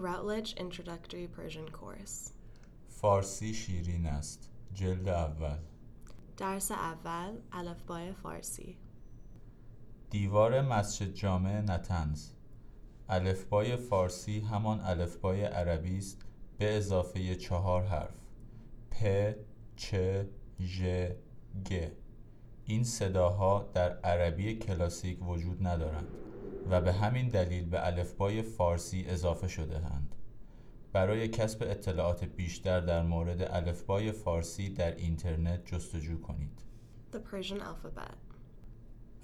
Routledge Introductory Persian Course. فارسی شیرین است جلد اول درس اول الفبای فارسی دیوار مسجد جامع نتنز الفبای فارسی همان الفبای عربی است به اضافه چهار حرف پ چ ژ گ این صداها در عربی کلاسیک وجود ندارند و به همین دلیل به الفبای فارسی اضافه شده اند. برای کسب اطلاعات بیشتر در مورد الفبای فارسی در اینترنت جستجو کنید. The Persian alphabet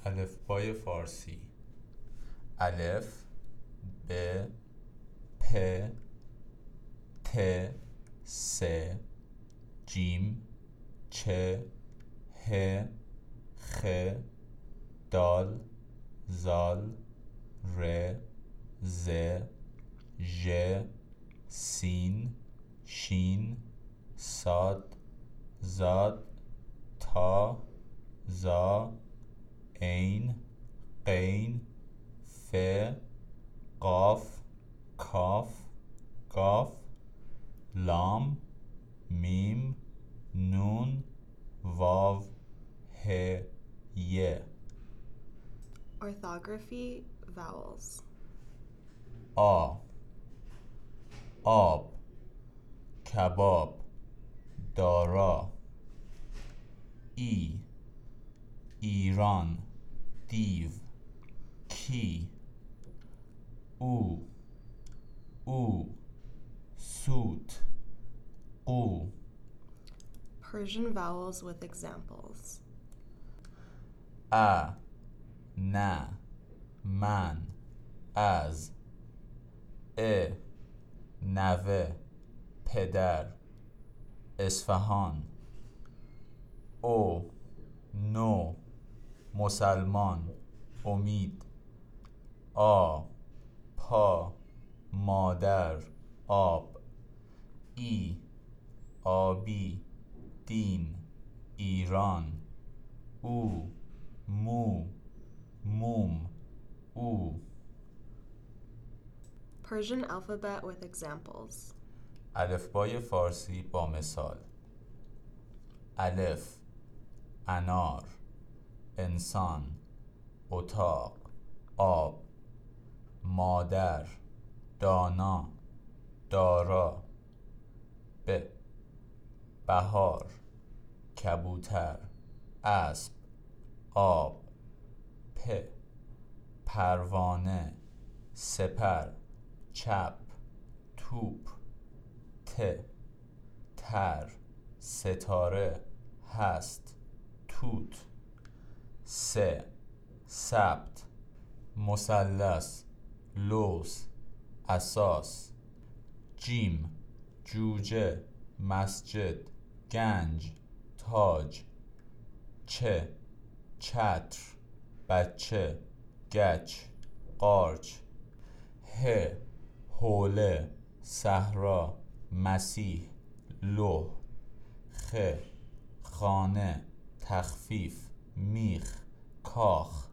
الفبای فارسی الف ب پ ت س جیم چ ه خ دال زال ر ز ژ سین شین صاد زاد تا زا عین قین ف قاف کاف قاف لام میم نون واو ه ی. Orthography Vowels. آ آب کباب دارا ای ایران دیو کی او او سوت قو Persian vowels with examples. ا نه من از ا نوه پدر اصفهان او نو مسلمان امید آ پا مادر آب ای آبی دین ایران او مو موم او Persian alphabet with examples. الفبای فارسی با مثال الف انار انسان اتاق آب مادر دانا دارا ب بهار کبوتر اسب آب پ پروانه سپر چپ توپ ت تر ستاره هست توت س سبت مثلث لوز اساس جیم جوجه مسجد گنج تاج چه چتر بچه. گچ قارچ ه حوله صحرا مسیح لوح خ خانه تخفیف میخ کاخ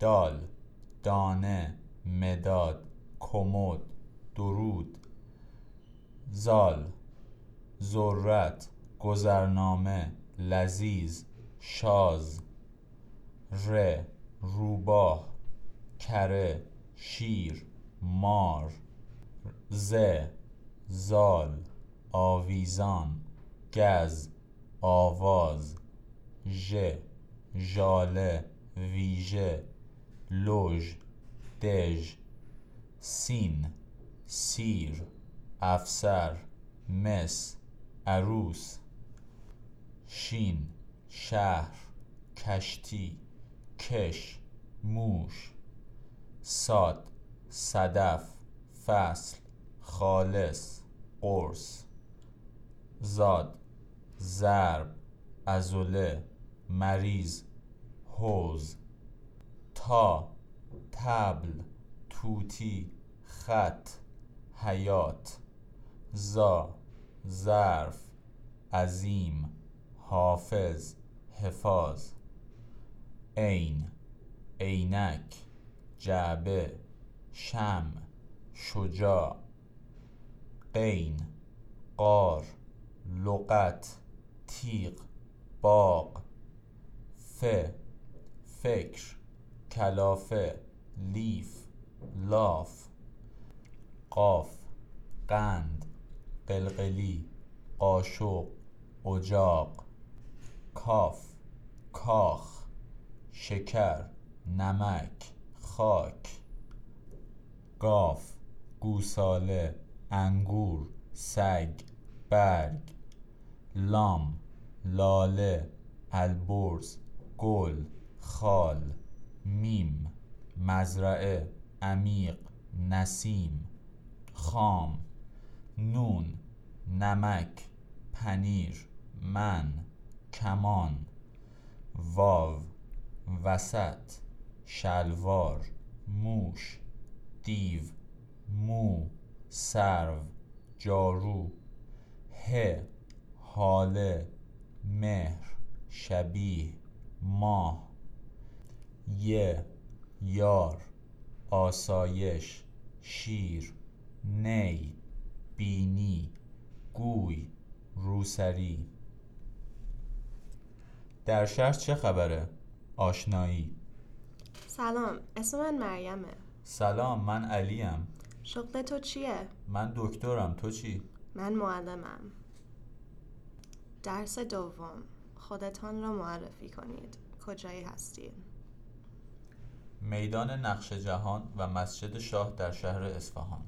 دال دانه مداد کمد درود زال ذرت گذرنامه لذیذ شاز ر روباه کره شیر مار ز زال آویزان گز آواز ژ ژاله ویژه لوژ دژ سین سیر افسر مس عروس شین شهر کشتی کش. موش ساد صدف فصل خالص قرص زاد ضرب عضله مریض حوز تا تبل توتی خط حیات زا ظرف عظیم حافظ حفاظ عین عینک جعبه شم شجاع قین قار لغت تیغ باغ ف فکر کلافه لیف لاف قاف قند قلقلی قاشق اجاق کاف کاخ شکر نمک خاک گاف گوساله انگور سگ برگ لام لاله البرز گل خال میم مزرعه عمیق نسیم خام نون نمک پنیر من کمان واو وسط. شلوار موش دیو مو سرو جارو ه هاله مهر شبیه ماه ی یار آسایش شیر نی بینی گوی روسری در شهر چه خبره؟ آشنایی سلام اسم من مریمه سلام من علیم شغل تو چیه؟ من دکترم تو چی؟ من معلمم درس دوم خودتان را معرفی کنید کجایی هستید؟ میدان نقش جهان و مسجد شاه در شهر اصفهان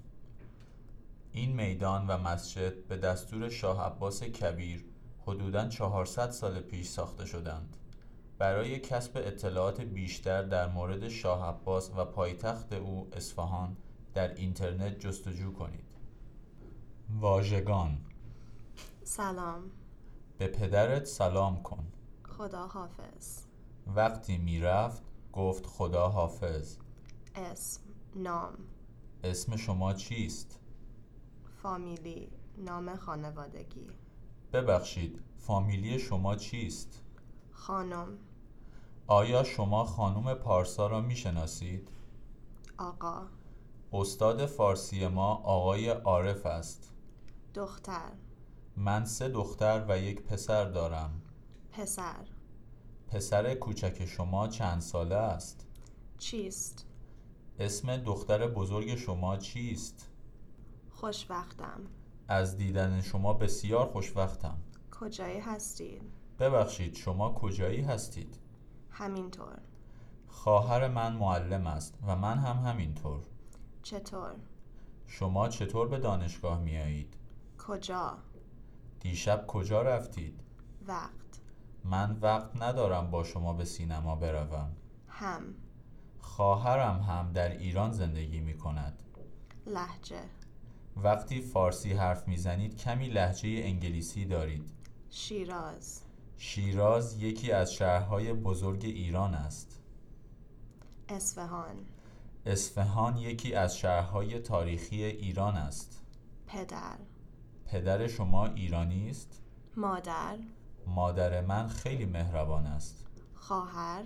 این میدان و مسجد به دستور شاه عباس کبیر حدوداً 400 سال پیش ساخته شدند برای کسب اطلاعات بیشتر در مورد شاه عباس و پایتخت او اصفهان در اینترنت جستجو کنید. واژگان سلام. به پدرت سلام کن. خدا حافظ. وقتی می‌رفت گفت خدا حافظ. اسم نام. اسم شما چیست؟ فامیلی نام خانوادگی. ببخشید فامیلی شما چیست؟ خانم. آیا شما خانم پارسا را می‌شناسید؟ آقا استاد فارسی ما آقای عارف است دختر من سه دختر و یک پسر دارم پسر پسر کوچک شما چند ساله است؟ چیست؟ اسم دختر بزرگ شما چیست؟ خوشبختم از دیدن شما بسیار خوشوقتم کجایی هستید؟ ببخشید شما کجایی هستید؟ همینطور. خواهر من معلم است و من هم همینطور. چطور؟ شما چطور به دانشگاه میایید؟ کجا؟ دیشب کجا رفتید؟ وقت. من وقت ندارم با شما به سینما بروم. هم. خواهرم هم در ایران زندگی می کند لحجه. وقتی فارسی حرف می‌زنید کمی لحجه انگلیسی دارید. شیراز. شیراز یکی از شهرهای بزرگ ایران است. اصفهان. اصفهان یکی از شهرهای تاریخی ایران است. پدر. پدر شما ایرانی است؟ مادر. مادر من خیلی مهربان است. خواهر.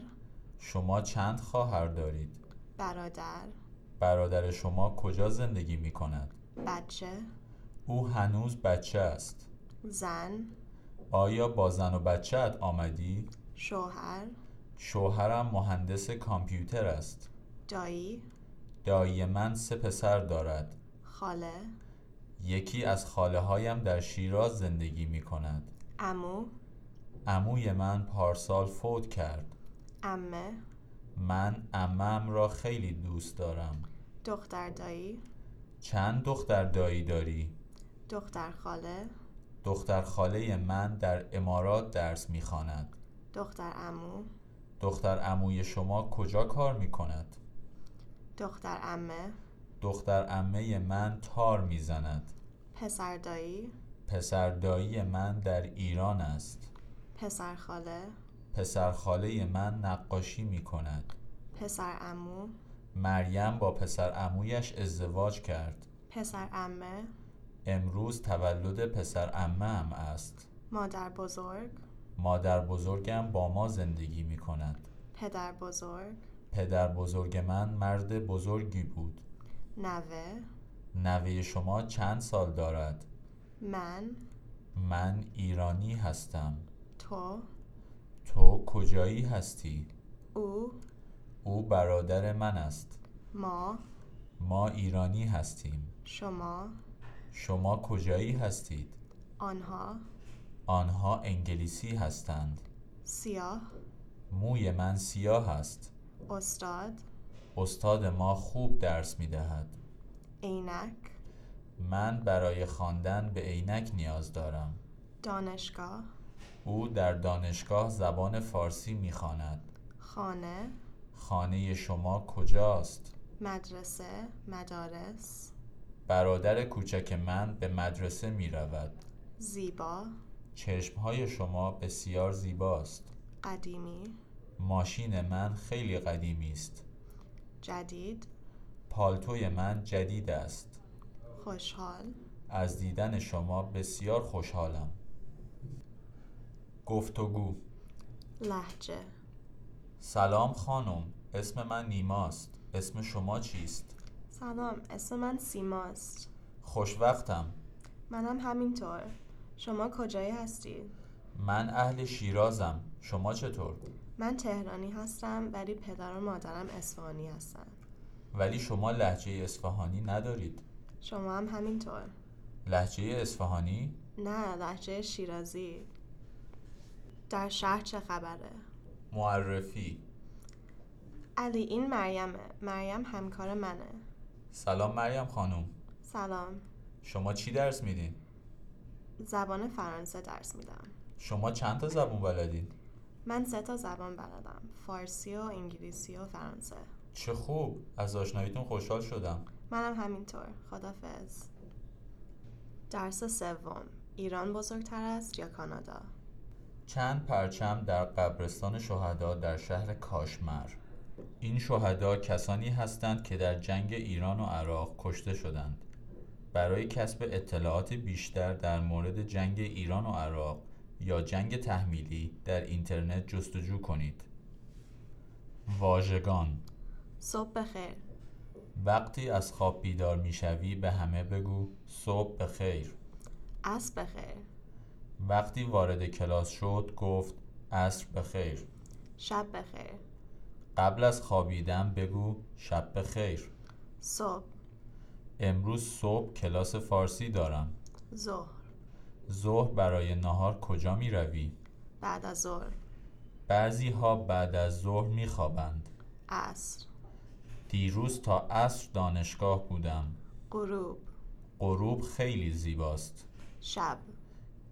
شما چند خواهر دارید؟ برادر. برادر شما کجا زندگی می کند؟ بچه. او هنوز بچه است. زن. آیا با زن و بچهت آمدی؟ شوهر. شوهرم مهندس کامپیوتر است. دایی. دایی من سه پسر دارد. خاله. یکی از خاله هایم در شیراز زندگی می کند امو عموی من پارسال فوت کرد. امه من عمم را خیلی دوست دارم. دختر دایی. چند دختر دایی داری؟ دختر خاله. دختر خاله من در امارات درس می‌خواند. دختر امو دختر عموی شما کجا کار می کند؟ دختر امه دختر عمه من تار می‌زند. پسر دایی پسر دایی من در ایران است. پسر خاله پسر خاله من نقاشی می کند. پسر امو مریم با پسر عمویش ازدواج کرد. پسر امه امروز تولد پسر عمه هم است. مادر بزرگ؟ مادر بزرگم با ما زندگی می کند. پدر بزرگ؟ پدر بزرگ من مرد بزرگی بود. نوه؟ نوه شما چند سال دارد؟ من؟ من ایرانی هستم. تو؟ تو کجایی هستی؟ او؟ او برادر من است. ما؟ ما ایرانی هستیم. شما؟ شما کجایی هستید؟ آنها آنها انگلیسی هستند سیاه موی من سیاه است استاد استاد ما خوب درس می دهد عینک من برای خواندن به عینک نیاز دارم دانشگاه او در دانشگاه زبان فارسی می خواند. خانه خانه شما کجاست؟ مدرسه مدارس برادر کوچک من به مدرسه می رود. زیبا چشمهای شما بسیار زیباست. قدیمی ماشین من خیلی قدیمی است. جدید پالتوی من جدید است. خوشحال از دیدن شما بسیار خوشحالم. گفتگو لحجه سلام خانم اسم من نیماست اسم شما چیست؟ سلام اسم من سیماست. خوشوقتم. منم همینطور. شما کجایی هستید؟ من اهل شیرازم. شما چطور؟ من تهرانی هستم ولی پدر و مادرم اصفهانی هستن. ولی شما لحجه اصفهانی ندارید. شما هم همینطور. لحجه اصفهانی؟ نه لحجه شیرازی. در شهر چه خبره؟ معرفی. علی این مریمه مریم همکار منه. سلام مریم خانم. سلام. شما چی درس میدین؟ زبان فرانسه درس میدم. شما چند تا زبون بلدین؟ من سه تا زبان بلدم. فارسی و انگلیسی و فرانسه. چه خوب. از آشناییتون خوشحال شدم. منم همینطور. خدافز درس سوم. ایران بزرگتر است یا کانادا؟ چند پرچم در قبرستان شهدا در شهر کاشمر. این شهدا کسانی هستند که در جنگ ایران و عراق کشته شدند. برای کسب اطلاعات بیشتر در مورد جنگ ایران و عراق یا جنگ تحمیلی در اینترنت جستجو کنید. واژگان صبح بخیر. وقتی از خواب بیدار می‌شوی به همه بگو صبح بخیر. عصر بخیر. وقتی وارد کلاس شد گفت عصر بخیر. شب بخیر. قبل از خوابیدن بگو شب بخیر. صبح. امروز صبح کلاس فارسی دارم. ظهر. ظهر برای نهار کجا می روی؟ بعد از ظهر. بعضی ها بعد از ظهر می خوابند عصر. دیروز تا عصر دانشگاه بودم. غروب. غروب خیلی زیباست. شب.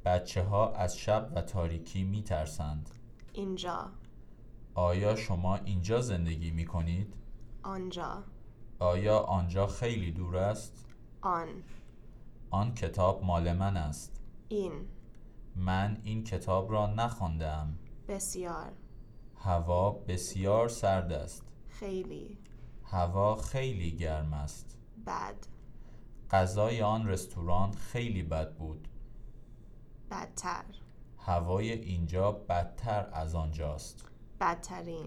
بچه ها از شب و تاریکی می ترسند اینجا. آیا شما اینجا زندگی می کنید؟ آنجا. آیا آنجا خیلی دور است؟ آن. آن کتاب مال من است. این. من این کتاب را نخواندم. بسیار. هوا بسیار سرد است. خیلی. هوا خیلی گرم است. بد. غذای آن رستوران خیلی بد بود. بدتر. هوای اینجا بدتر از آنجاست. بدترین.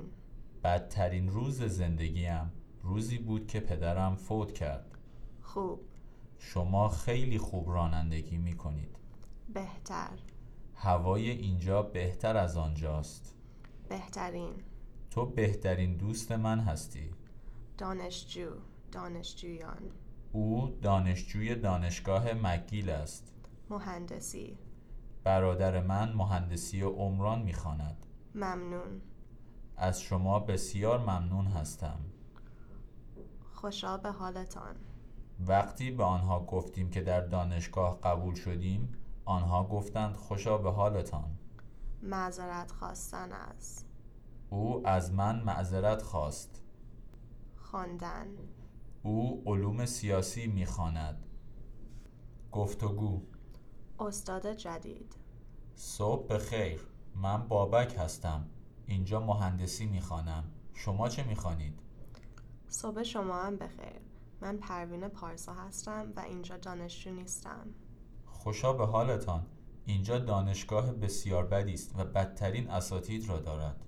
بدترین روز زندگیم روزی بود که پدرم فوت کرد. خوب. شما خیلی خوب رانندگی می کنید بهتر. هوای اینجا بهتر از آنجاست. بهترین. تو بهترین دوست من هستی. دانشجو دانشجویان. او دانشجوی دانشگاه مکگیل است. مهندسی. برادر من مهندسی عمران می‌خواند. ممنون. از شما بسیار ممنون هستم. خوشا به حالتان. وقتی به آنها گفتیم که در دانشگاه قبول شدیم آنها گفتند خوشا به حالتان. معذرت خواستن از او از من معذرت خواست. خواندن. او علوم سیاسی می‌خواند. گفتگو. استاد جدید. صبح بخیر. من بابک هستم. اینجا مهندسی می‌خوانم. شما چه می‌خوانید؟ صبح شما هم بخیر. من پروین پارسا هستم و اینجا دانشجو نیستم. خوشا به حالتان. اینجا دانشگاه بسیار بدی است و بدترین اساتید را دارد.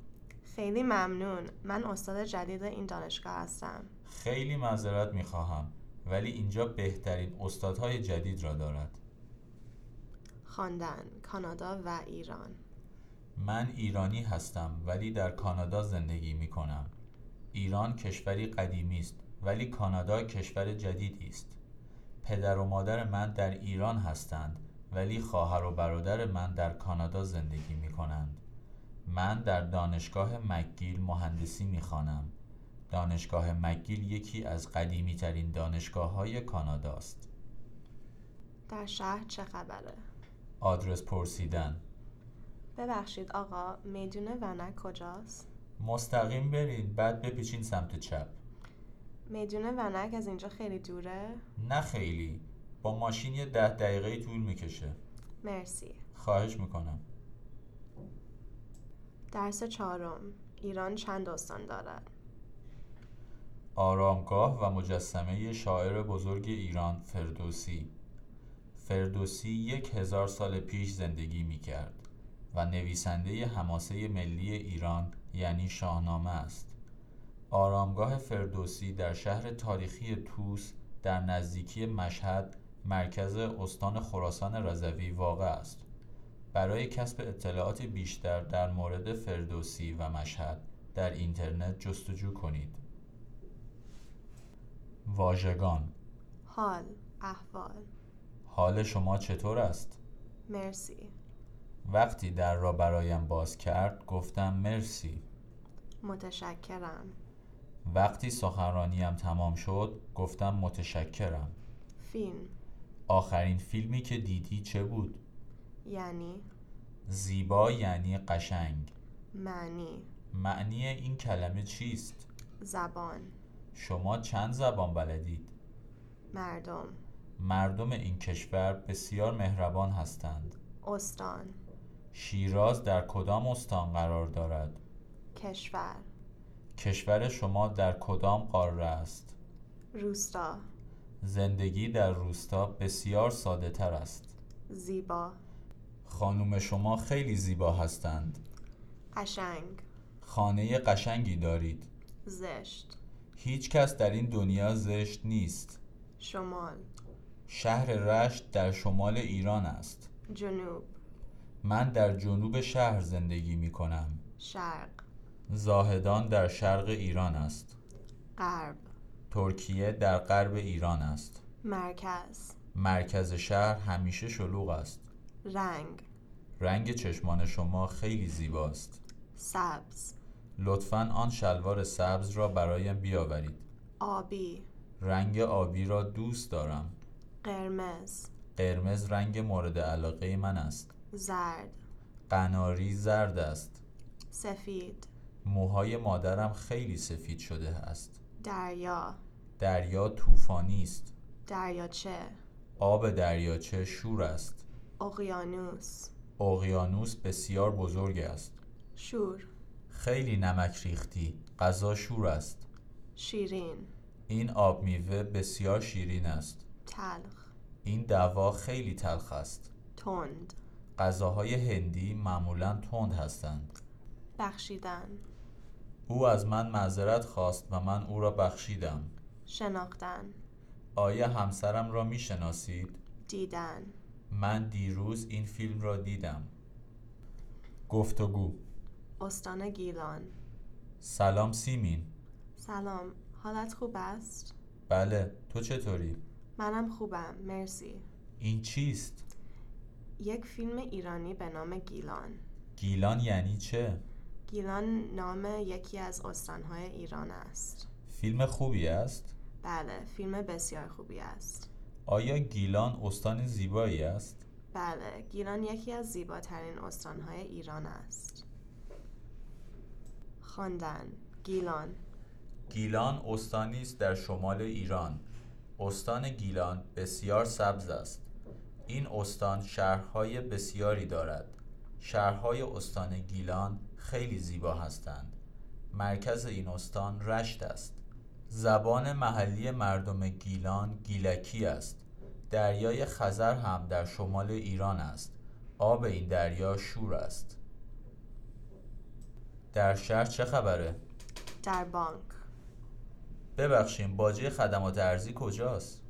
خیلی ممنون. من استاد جدید این دانشگاه هستم. خیلی معذرت می‌خواهم ولی اینجا بهترین استادهای جدید را دارد. خواندن کانادا و ایران. من ایرانی هستم ولی در کانادا زندگی می کنم ایران کشوری قدیمی است ولی کانادا کشور جدیدی است پدر و مادر من در ایران هستند ولی خواهر و برادر من در کانادا زندگی می کنند من در دانشگاه مکگیل مهندسی می خوانم. دانشگاه مکگیل یکی از قدیمی ترین دانشگاه های کانادا است. در شهر چه خبره؟ آدرس پرسیدن ببخشید آقا میدون ونک کجاست؟ مستقیم برید بعد بپیچین سمت چپ میدون ونک از اینجا خیلی دوره؟ نه خیلی با ماشین یه ده دقیقه طول می‌کشه مرسی خواهش می‌کنم درس چهارم ایران چند استان دارد؟ آرامگاه و مجسمه شاعر بزرگ ایران فردوسی فردوسی یک هزار سال پیش زندگی می کرد و نویسنده حماسه ملی ایران یعنی شاهنامه است. آرامگاه فردوسی در شهر تاریخی توس در نزدیکی مشهد مرکز استان خراسان رضوی واقع است. برای کسب اطلاعات بیشتر در مورد فردوسی و مشهد در اینترنت جستجو کنید. واژگان حال احوال. حال شما چطور است؟ مرسی. وقتی در را برایم باز کرد گفتم مرسی. متشکرم. وقتی سخنرانیم تمام شد گفتم متشکرم. فیلم. آخرین فیلمی که دیدی چه بود؟ یعنی؟ زیبا یعنی قشنگ. معنی. معنی این کلمه چیست؟ زبان. شما چند زبان بلدید؟ مردم. مردم این کشور بسیار مهربان هستند. استان. شیراز در کدام استان قرار دارد؟ کشور. کشور شما در کدام قاره است؟ روستا. زندگی در روستا بسیار ساده تر است. زیبا. خانم شما خیلی زیبا هستند. قشنگ. خانه قشنگی دارید. زشت. هیچ کس در این دنیا زشت نیست. شمال. شهر رشت در شمال ایران است. جنوب. من در جنوب شهر زندگی می کنم شرق. زاهدان در شرق ایران است. غرب. ترکیه در غرب ایران است. مرکز. مرکز شهر همیشه شلوغ است. رنگ. رنگ چشمان شما خیلی زیباست. سبز. لطفا آن شلوار سبز را برایم بیاورید. آبی. رنگ آبی را دوست دارم. قرمز. قرمز رنگ مورد علاقه من است. زرد. قناری زرد است. سفید. موهای مادرم خیلی سفید شده است. دریا. دریا طوفانی است. دریاچه. آب دریاچه شور است. اقیانوس. اقیانوس بسیار بزرگ است. شور. خیلی نمک ریختی. غذا شور است. شیرین. این آب میوه بسیار شیرین است. تلخ. این دوا خیلی تلخ است. تند. غذاهای هندی معمولا تند هستند. بخشیدن. او از من معذرت خواست و من او را بخشیدم. شناختن. آیا همسرم را می شناسید؟ دیدن. من دیروز این فیلم را دیدم. گفتگو. استان گیلان. سلام سیمین. سلام. حالت خوب است؟ بله. تو چطوری؟ منم خوبم. مرسی. این چیست؟ یک فیلم ایرانی به نام گیلان. گیلان یعنی چه؟ گیلان نام یکی از استانهای ایران است. فیلم خوبی است؟ بله فیلم بسیار خوبی است. آیا گیلان استان زیبایی است؟ بله گیلان یکی از زیباترین استانهای ایران است. خواندن گیلان. گیلان استانی است در شمال ایران. استان گیلان بسیار سبز است. این استان شهرهای بسیاری دارد. شهرهای استان گیلان خیلی زیبا هستند. مرکز این استان رشت است. زبان محلی مردم گیلان گیلکی است. دریای خزر هم در شمال ایران است. آب این دریا شور است. در شهر چه خبره؟ در بانک. ببخشیم باجه خدمات ارزی کجاست؟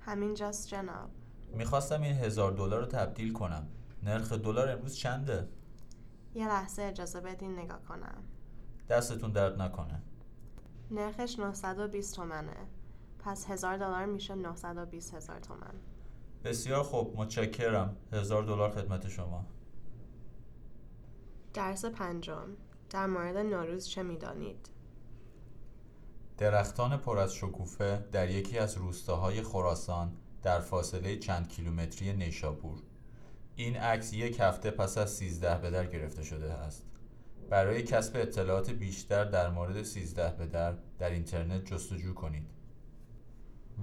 همینجاست جناب. می‌خواستم این هزار دلار رو تبدیل کنم. نرخ دلار امروز چنده؟ یه لحظه اجازه بدین نگاه کنم. دستتون درد نکنه. نرخش 920 تومنه. پس هزار دلار میشه 920 هزار تومن. بسیار خوب متشکرم. هزار دلار خدمت شما. درس پنجم. در مورد نوروز چه می‌دانید؟ درختان پر از شکوفه در یکی از روستاهای خراسان در فاصله چند کیلومتری نیشابور. این عکس یک هفته پس از سیزده به در گرفته شده است. برای کسب اطلاعات بیشتر در مورد سیزده به در در اینترنت جستجو کنید.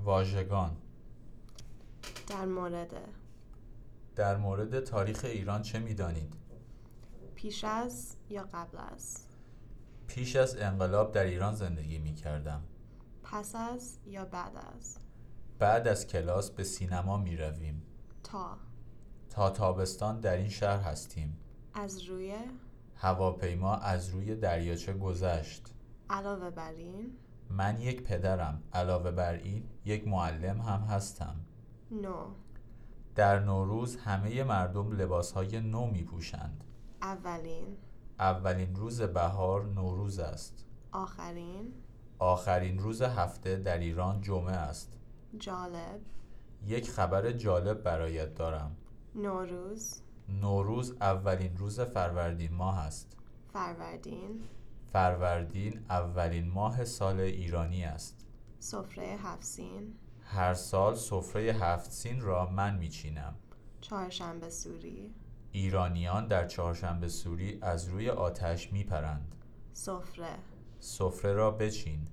واژگان در مورد در مورد تاریخ ایران چه می‌دانید؟ پیش از یا قبل از؟ پیش از انقلاب در ایران زندگی می کردم پس از یا بعد از؟ بعد از کلاس به سینما می رویم. تا. تا تابستان در این شهر هستیم. از روی؟ هواپیما از روی دریاچه گذشت. علاوه بر این؟ من یک پدرم علاوه بر این یک معلم هم هستم. نو. در نوروز همه مردم لباسهای نو می پوشند. اولین. اولین روز بهار نوروز است. آخرین. آخرین روز هفته در ایران جمعه است. جالب. یک خبر جالب برایت دارم. نوروز. نوروز اولین روز فروردین ماه است. فروردین. فروردین اولین ماه سال ایرانی است. سفره هفسین هر سال سفره هفت سین را من میچینم. چهارشنبه سوری. ایرانیان در چهارشنبه سوری از روی آتش میپرند. سفره. سفره را بچین.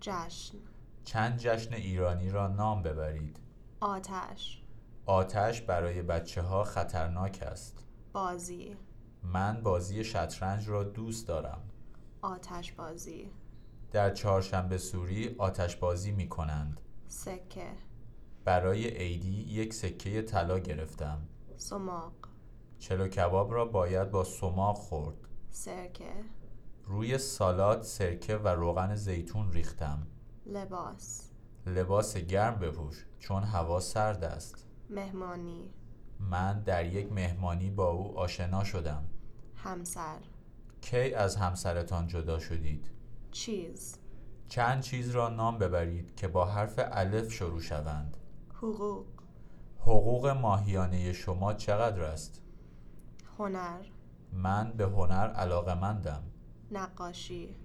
جشن. چند جشن ایرانی را نام ببرید؟ آتش آتش برای بچه ها خطرناک است. بازی من بازی شطرنج را دوست دارم. آتش بازی در چهارشنبه سوری آتش بازی می کنند. سکه برای عیدی یک سکه طلا گرفتم. سماق چلو کباب را باید با سماق خورد. سرکه روی سالاد سرکه و روغن زیتون ریختم. لباس. لباس گرم بپوش چون هوا سرد است. مهمانی. من در یک مهمانی با او آشنا شدم. همسر. کی از همسرتان جدا شدید؟ چیز. چند چیز را نام ببرید که با حرف الف شروع شوند. حقوق. حقوق ماهیانه شما چقدر است؟ هنر. من به هنر علاقمندم نقاشی.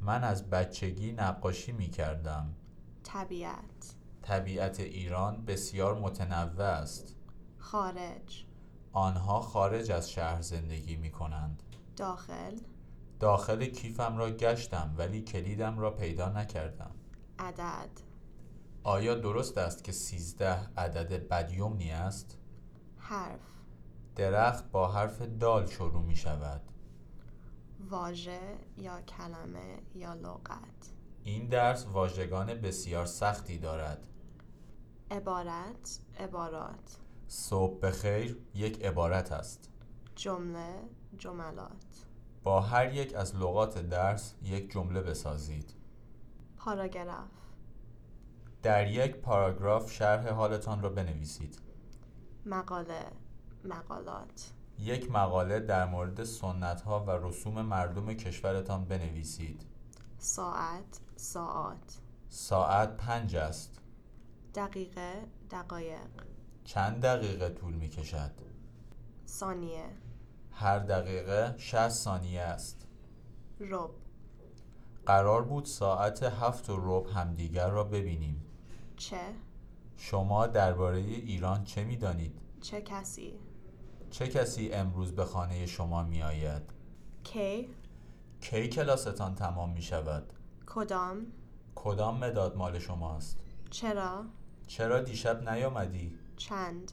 من از بچگی نقاشی می کردم طبیعت. طبیعت ایران بسیار متنوع است. خارج. آنها خارج از شهر زندگی می کنند داخل. داخل کیفم را گشتم ولی کلیدم را پیدا نکردم. عدد. آیا درست است که سیزده عدد بدیومنی است؟ حرف. درخت با حرف دال شروع می شود واژه یا کلمه یا لغت. این درس واژگان بسیار سختی دارد. عبارت عبارات. صبح بخیر یک عبارت است. جمله جملات. با هر یک از لغات درس یک جمله بسازید. پاراگراف. در یک پاراگراف شرح حالتان را بنویسید. مقاله مقالات. یک مقاله در مورد سنت ها و رسوم مردم کشورتان بنویسید. ساعت ساعات. ساعت پنج است. دقیقه دقایق. چند دقیقه طول می کشد ثانیه. هر دقیقه 60 ثانیه است. رب قرار بود ساعت هفت و ربع همدیگر را ببینیم. چه؟ شما درباره ایران چه می دانید؟ چه کسی؟ چه کسی امروز به خانه شما می آید؟ کی کی کلاستان تمام می شود؟ کدام کدام مداد مال شماست؟ چرا چرا دیشب نیامدی؟ چند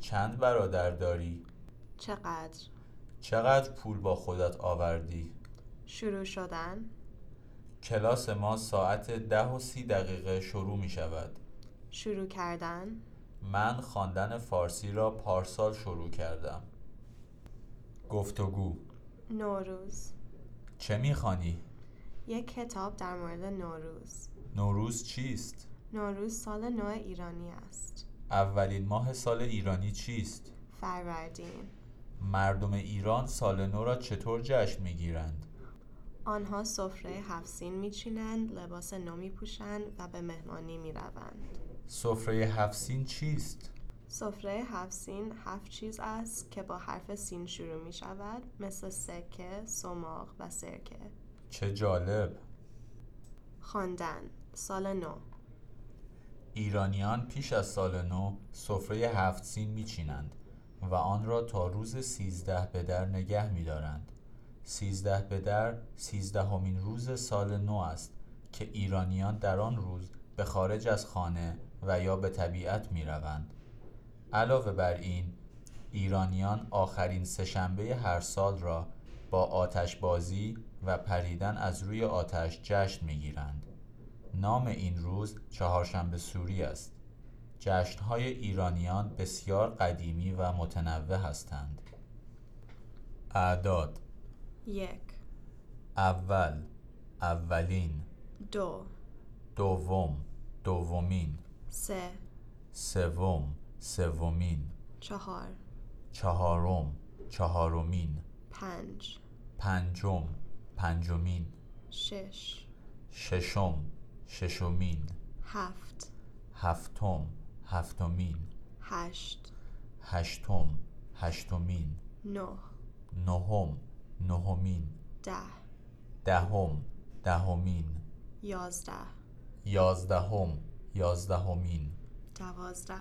چند برادر داری؟ چقدر چقدر پول با خودت آوردی؟ شروع شدن کلاس ما ساعت ده و سی دقیقه شروع می شود شروع کردن من خواندن فارسی را پارسال شروع کردم گفتگو نوروز چه می‌خوانی؟ یک کتاب در مورد نوروز نوروز چیست؟ نوروز سال نو ایرانی است اولین ماه سال ایرانی چیست؟ فروردین مردم ایران سال نو را چطور جشن می‌گیرند؟ آنها سفره هفسین میچینند لباس نو میپوشند و به مهمانی می‌روند سفره هفسین چیست؟ سفره هفسین هفت چیز است که با حرف سین شروع می شود مثل سکه، سماق و سرکه. چه جالب. خواندن سال نو. ایرانیان پیش از سال نو سفره هفت سین میچینند و آن را تا روز سیزده به در نگه میدارند سیزده به در سیزدهمین روز سال نو است که ایرانیان در آن روز به خارج از خانه و یا به طبیعت می روند. علاوه بر این ایرانیان آخرین سهشنبه هر سال را با آتش بازی و پریدن از روی آتش جشن می گیرند. نام این روز چهارشنبه سوری است. جشنهای ایرانیان بسیار قدیمی و متنوع هستند. اعداد یک اول اولین دو دوم دومین سه. سوم سومین. چهار. چهارم چهارمین. پنج. پنجم پنجمین. شش. ششم ششمین. هفت. هفتم هفتمین. هشت. هشتم هشتمین. نه. نهم نهمین. ده. دهم دهمین. یازده. یازدهم. یازدهمین. دوازده.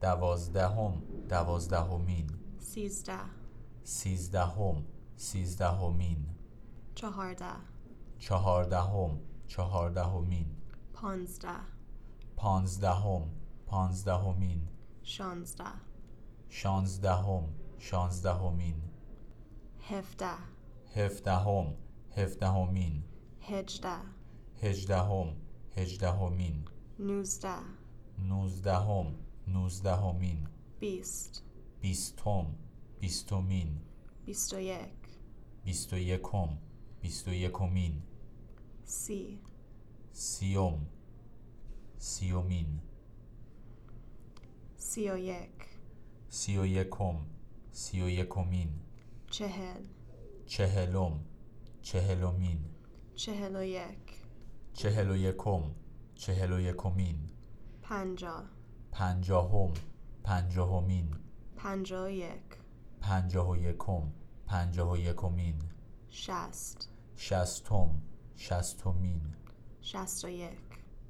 دوازدهم دوازدهمین. سیزده. سیزدهم سیزدهمین. چهارده. چهاردهم چهاردهمین. پانزده. پانزدهم پانزدهمین. شانزده. شانزدهم شانزدهمین. هفده. هفدهم هفدهمین. هجده. هجدهم هجدهمین. نوزده. نوزدهم نوزدهمین. بیست. بیستم بیستمین. بیست و یک. بیست و یکم بیست و یکمین. سی. سیوم سیومین. سی و یک. سی و یکم سی و یکمین. چهل. چهلم چهلمین. چهل و یک. چهل و یکم. چهل و یکمین. پنجاه. پنجاهم. پنجاهمین. پنجاه و یک. پنجاه و یکم پنجاه و یکمین شست شستم شستمین شست و یک.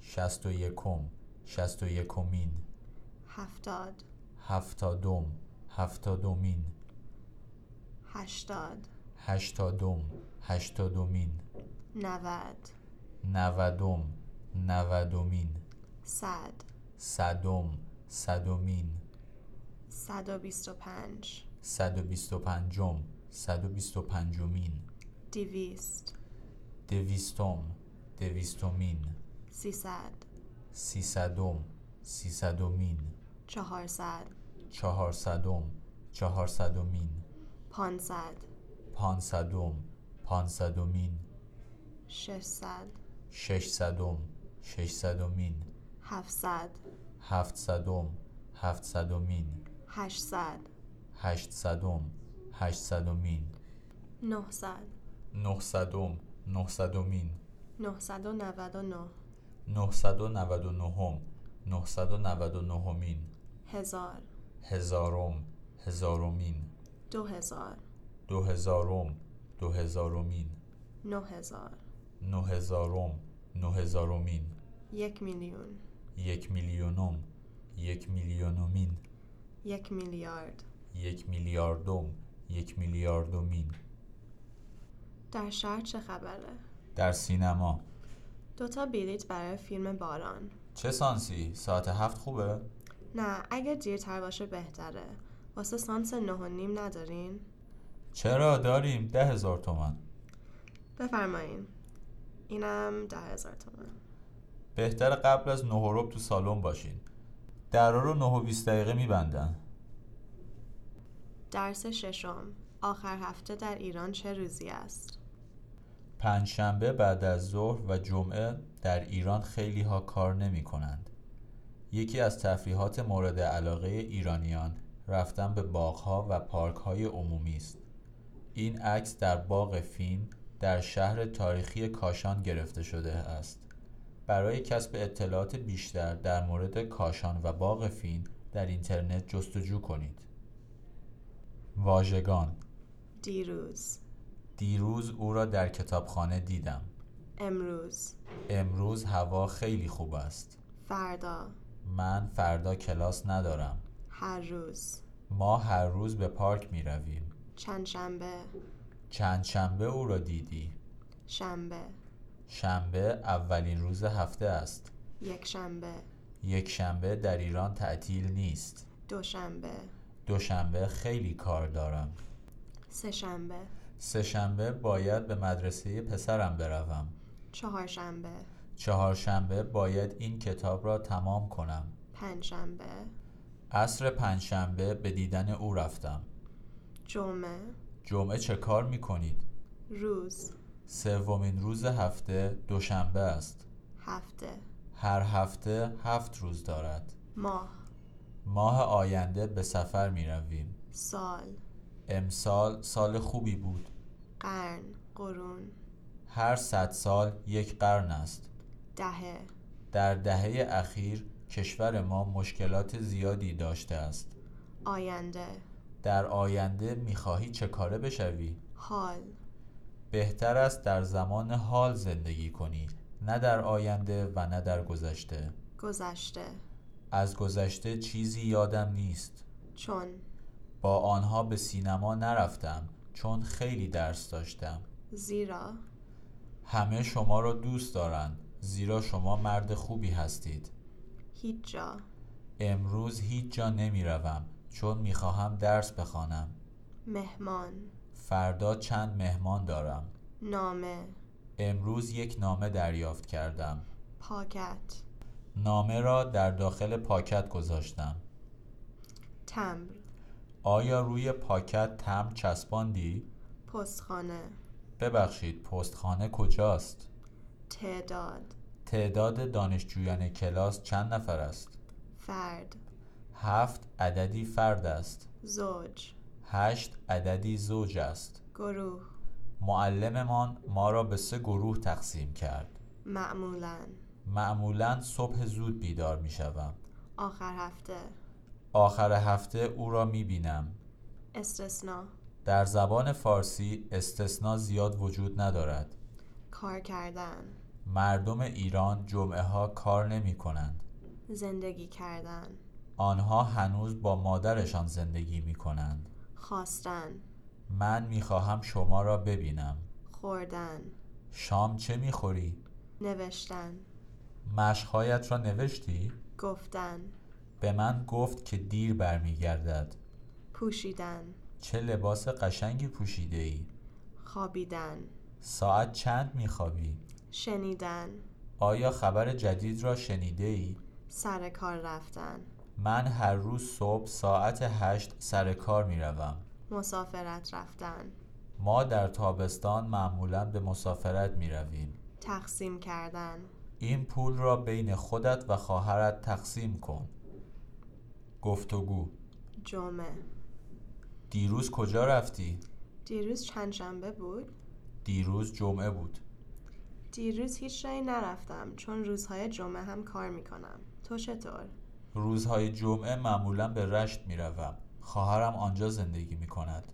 شست و یکم. شست و یکمین. هفتاد. هفتادم. هفتادمین. هشتاد. هشتادم. هشتادمین. نود. نودم. نودمین. صد. صدم. صدمین. صد و بیست و پنج. صد و بیست و پنجم. صد و بیست و پنجمین. دویست. دویستم. دویستمین. سیصد. سیصدم. سیصدمین. چهارصد. چهارصدم. چهارصدمین. پانصد. پانصدم. پانصدمین. ششصد. ششصدم. ششصدمین هفتصد. هفتصدم هفتصدمین هشتصد. هشتصدم هشتصدمین نهصد. نهصدم نهصدمین نهصد و نود و نه. نهصد و نود و نهم نهصد و نود و نهمین هزار. هزارم هزارمین دو هزار دو هزارم دو هزارمین نه هزار نه هزارم نه هزارمین یک میلیون. یک میلیونم. یک میلیونمین. یک میلیارد. یک میلیاردم. یک میلیاردمین. در شهر چه خبره؟ در سینما. دوتا بلیت برای فیلم باران. چه سانسی؟ ساعت هفت خوبه؟ نه اگه دیرتر باشه بهتره. واسه سانس نه و نیم ندارین؟ چرا؟ داریم. ده هزار تومن. بفرمایین. اینم ده هزار تومن بهتر قبل از نه و ربع تو سالن باشین درا رو نه و بیست دقیقه میبندن درس ششم آخر هفته در ایران چه روزی است؟ پنجشنبه بعد از ظهر و جمعه در ایران خیلی ها کار نمی کنند. یکی از تفریحات مورد علاقه ایرانیان رفتن به باغها و پارک های عمومی است. این عکس در باغ فین در شهر تاریخی کاشان گرفته شده است. برای کسب اطلاعات بیشتر در مورد کاشان و باغ فین در اینترنت جستجو کنید. واژگان دیروز دیروز او را در کتابخانه دیدم. امروز امروز هوا خیلی خوب است. فردا من فردا کلاس ندارم. هر روز ما هر روز به پارک می رویم. چند شنبه چند شنبه او را دیدی؟ شنبه شنبه اولین روز هفته است. یک شنبه یک شنبه در ایران تعطیل نیست. دوشنبه دوشنبه خیلی کار دارم. سه شنبه سه شنبه باید به مدرسه پسرم بروم. چهارشنبه چهارشنبه باید این کتاب را تمام کنم. پنجشنبه عصر پنجشنبه به دیدن او رفتم. جمعه جمعه چه کار می کنید؟ روز سومین روز هفته دوشنبه است. هفته هر هفته هفت روز دارد. ماه ماه آینده به سفر می رویم. سال امسال سال خوبی بود. قرن قرون هر صد سال یک قرن است. دهه در دهه اخیر کشور ما مشکلات زیادی داشته است. آینده در آینده می‌خواهی چه کاره بشوی؟ حال. بهتر است در زمان حال زندگی کنی نه در آینده و نه در گذشته. گذشته. از گذشته چیزی یادم نیست. چون. با آنها به سینما نرفتم چون خیلی درس داشتم. زیرا. همه شما را دوست دارند زیرا شما مرد خوبی هستید. هیچ جا. امروز هیچ جا نمی روم چون می خواهم درس بخوانم. مهمان. فردا چند مهمان دارم. نامه. امروز یک نامه دریافت کردم. پاکت. نامه را در داخل پاکت گذاشتم. تمبر. آیا روی پاکت تمبر چسباندی؟ پستخانه. ببخشید پستخانه کجاست؟ تعداد. تعداد دانشجویان کلاس چند نفر است؟ فرد. هفت عددی فرد است. زوج. هشت عددی زوج است. گروه. معلممان ما را به سه گروه تقسیم کرد. معمولا. معمولا صبح زود بیدار می شوم. آخر هفته. آخر هفته او را می بینم. استثناء در زبان فارسی استثنا زیاد وجود ندارد. کار کردن. مردم ایران جمعه ها کار نمی کنند. زندگی کردن. آنها هنوز با مادرشان زندگی می کنند خواستن. من می خواهم شما را ببینم. خوردن. شام چه می خوری؟ نوشتن. مشقهایت را نوشتی؟ گفتن. به من گفت که دیر برمیگردد. پوشیدن. چه لباس قشنگی پوشیده ای؟ خوابیدن. ساعت چند می خوابی؟ شنیدن. آیا خبر جدید را شنیده ای؟ سر کار رفتن. من هر روز صبح ساعت هشت سر کار می روم. مسافرت رفتن ما در تابستان معمولا به مسافرت می رویم. تقسیم کردن این پول را بین خودت و خواهرت تقسیم کن. گفتگو جمعه دیروز کجا رفتی؟ دیروز چند شنبه بود دیروز جمعه بود. دیروز هیچ جایی نرفتم چون روزهای جمعه هم کار می‌کنم تو چطور روزهای جمعه معمولا به رشت می روم. خواهرم آنجا زندگی می کند.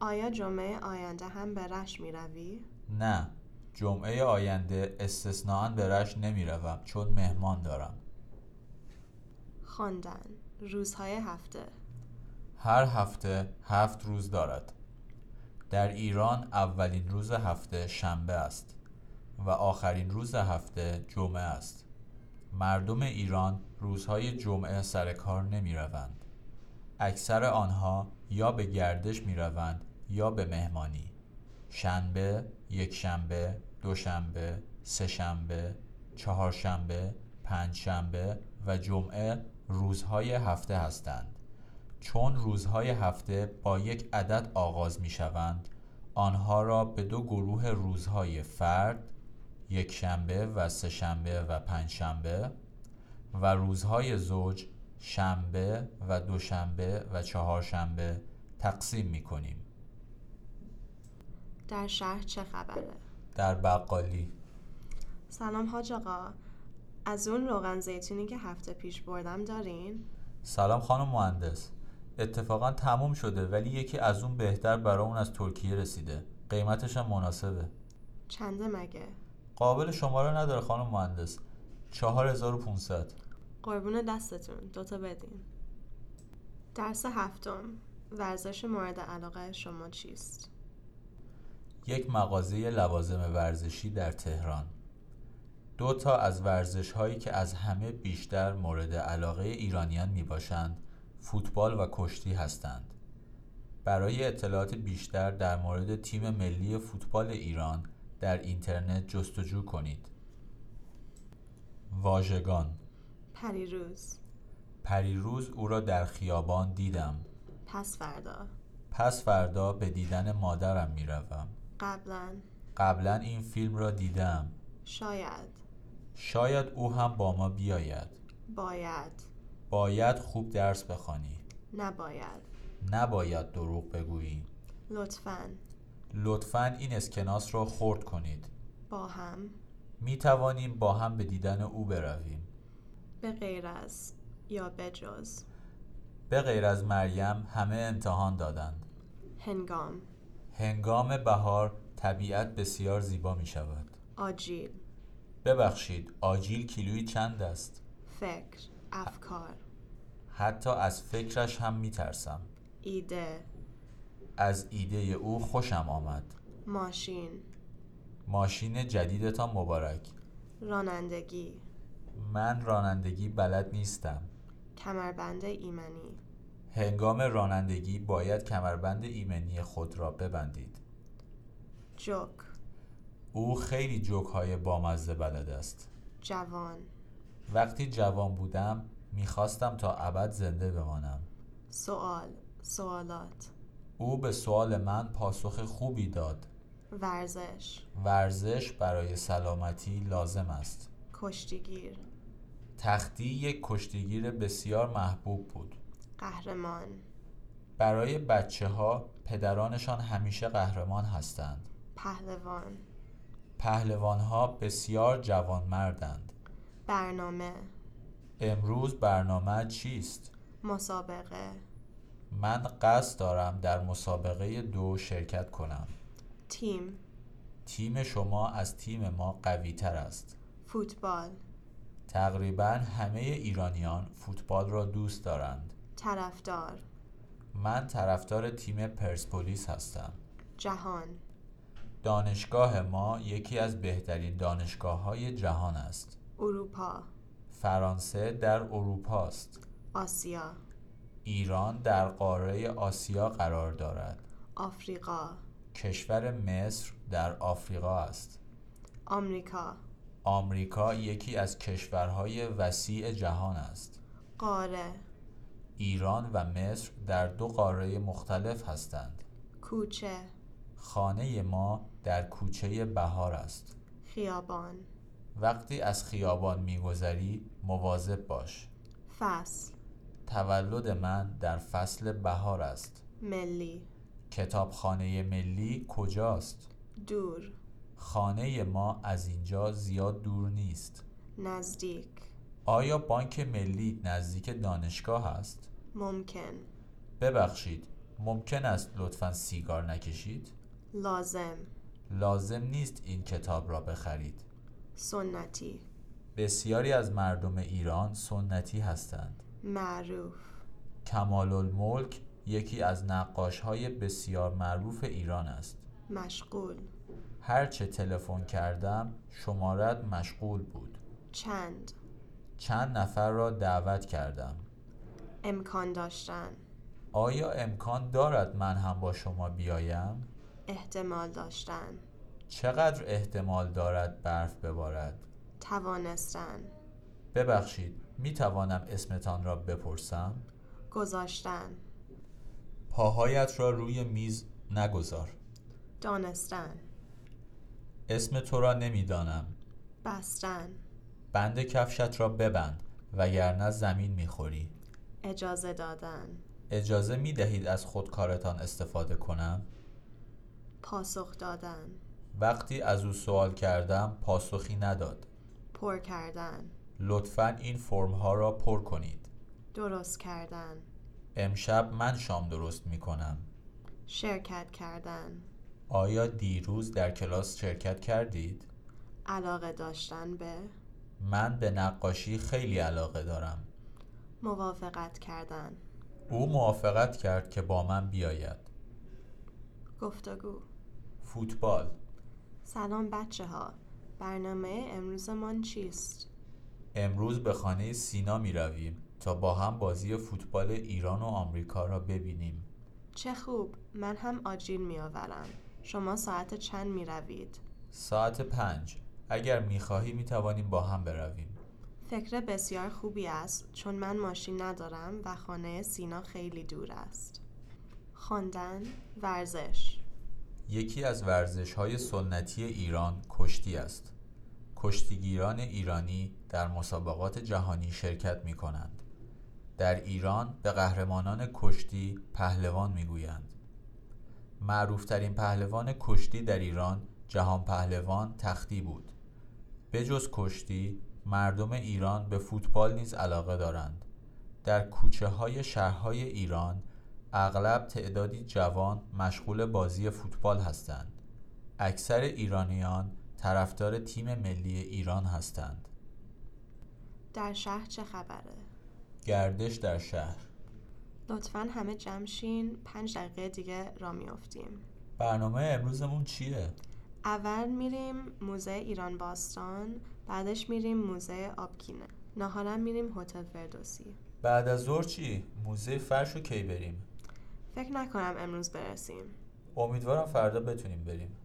آیا جمعه آینده هم به رشت می روی؟ نه جمعه آینده استثناا به رشت نمی روم چون مهمان دارم. خواندن روزهای هفته هر هفته هفت روز دارد. در ایران اولین روز هفته شنبه است و آخرین روز هفته جمعه است. مردم ایران روزهای جمعه سر کار نمی روند. اکثر آنها یا به گردش می روند یا به مهمانی. شنبه، یک شنبه، دوشنبه، سه شنبه، چهارشنبه، پنج شنبه و جمعه روزهای هفته هستند. چون روزهای هفته با یک عدد آغاز می شوند آنها را به دو گروه روزهای فرد یک شنبه و سه شنبه و پنج شنبه و روزهای زوج شنبه و دوشنبه و چهارشنبه تقسیم می کنیم در شهر چه خبره؟ در بقالی سلام حاج آقا از اون روغن زیتونی که هفته پیش بردم دارین؟ سلام خانم مهندس اتفاقا تموم شده ولی یکی از اون بهتر برامون از ترکیه رسیده قیمتش هم مناسبه چنده مگه؟ قابل شماره نداره خانم مهندس. چهار هزار و پونصد قربون دستتون. دوتا بدین. درس هفتم. ورزش مورد علاقه شما چیست؟ یک مغازه لوازم ورزشی در تهران. دو تا از ورزش هایی که از همه بیشتر مورد علاقه ایرانیان می باشند فوتبال و کشتی هستند. برای اطلاعات بیشتر در مورد تیم ملی فوتبال ایران در اینترنت جستجو کنید. واژگان. پریروز. پریروز او را در خیابان دیدم. پس فردا. پس فردا به دیدن مادرم می روم قبلا. قبلا این فیلم را دیدم. شاید. شاید او هم با ما بیاید. باید. باید خوب درس بخوانی. نباید. نباید دروغ بگویی. لطفا. لطفا این اسکناس را خرد کنید. با هم. می توانیم با هم به دیدن او برویم. به غیر از یا بجز به غیر از مریم همه امتحان دادند. هنگام. هنگام بهار طبیعت بسیار زیبا می شود. آجیل. ببخشید آجیل کیلویی چند است؟ فکر افکار. حتی از فکرش هم می ترسم. ایده. از ایده او خوشم آمد. ماشین. ماشین جدیدتان مبارک. رانندگی. من رانندگی بلد نیستم. کمربند ایمنی. هنگام رانندگی باید کمربند ایمنی خود را ببندید. جوک. او خیلی جوک های بامزه بلد است. جوان. وقتی جوان بودم می‌خواستم تا ابد زنده بمانم. سوال سوالات او به سوال من پاسخ خوبی داد. ورزش. ورزش برای سلامتی لازم است. کشتیگیر. تختی یک کشتیگیر بسیار محبوب بود. قهرمان. برای بچه ها پدرانشان همیشه قهرمان هستند. پهلوان. پهلوان ها بسیار جوانمردند. برنامه. امروز برنامه چیست؟ مسابقه. من قصد دارم در مسابقه دو شرکت کنم. تیم. تیم شما از تیم ما قوی تر است. فوتبال. تقریبا همه ایرانیان فوتبال را دوست دارند. طرفدار. من طرفدار تیم پرسپولیس هستم. جهان. دانشگاه ما یکی از بهترین دانشگاه های جهان است. اروپا. فرانسه در اروپا است. آسیا. ایران در قاره آسیا قرار دارد. آفریقا. کشور مصر در آفریقا است. آمریکا. آمریکا یکی از کشورهای وسیع جهان است. قاره. ایران و مصر در دو قاره مختلف هستند. کوچه. خانه ما در کوچه بهار است. خیابان. وقتی از خیابان میگذری مواظب باش. فصل. تولد من در فصل بهار است. ملی. کتابخانه ملی کجاست؟ دور. خانه ما از اینجا زیاد دور نیست. نزدیک. آیا بانک ملی نزدیک دانشگاه است؟ ممکن. ببخشید ممکن است لطفا سیگار نکشید؟ لازم. لازم نیست این کتاب را بخرید. سنتی. بسیاری از مردم ایران سنتی هستند. معروف. کمال الملک یکی از نقاش های بسیار معروف ایران است. مشغول. هرچه تلفن کردم شمارت مشغول بود. چند؟ چند نفر را دعوت کردم. امکان داشتن. آیا امکان دارد من هم با شما بیایم؟ احتمال داشتن. چقدر احتمال دارد برف ببارد؟ توانستن. ببخشید. می توانم اسمتان را بپرسم؟ گذاشتن. پاهایت را روی میز نگذار. دانستن. اسم تو را نمی‌دانم. بستن. بند کفشت را ببند وگرنه زمین می‌خوری. اجازه دادن. اجازه می دهید از خودکارتان استفاده کنم؟ پاسخ دادن. وقتی از او سوال کردم پاسخی نداد. پر کردن. لطفا این فرم ها را پر کنید. درست کردن. امشب من شام درست می کنم شرکت کردن. آیا دیروز در کلاس شرکت کردید؟ علاقه داشتن به؟ من به نقاشی خیلی علاقه دارم. موافقت کردن. او موافقت کرد که با من بیاید. گفتگو. فوتبال. سلام بچه ها برنامه امروزمان چیست؟ امروز به خانه سینا می رویم تا با هم بازی فوتبال ایران و آمریکا را ببینیم. چه خوب. من هم آجیل می آورم شما ساعت چند می روید؟ ساعت پنج. اگر می خواهی می توانیم با هم برویم. فکر بسیار خوبی است چون من ماشین ندارم و خانه سینا خیلی دور است. خواندن ورزش. یکی از ورزش های سنتی ایران کشتی است. کشتیگیران ایرانی در مسابقات جهانی شرکت می کنند در ایران به قهرمانان کشتی پهلوان می گویند معروفترین پهلوان کشتی در ایران جهان پهلوان تختی بود. به جز کشتی مردم ایران به فوتبال نیز علاقه دارند. در کوچه های شهرهای ایران اغلب تعدادی جوان مشغول بازی فوتبال هستند. اکثر ایرانیان طرفدار تیم ملی ایران هستند. در شهر چه خبره؟ گردش در شهر لطفا همه جمشین پنج دقیقه دیگه را میافتیم برنامه امروزمون چیه؟ اول میریم موزه ایران باستان بعدش میریم موزه آبکینه نهارم میریم هتل فردوسی بعد از ظهر چی؟ موزه فرش رو کی بریم؟ فکر نکنم امروز برسیم امیدوارم فردا بتونیم بریم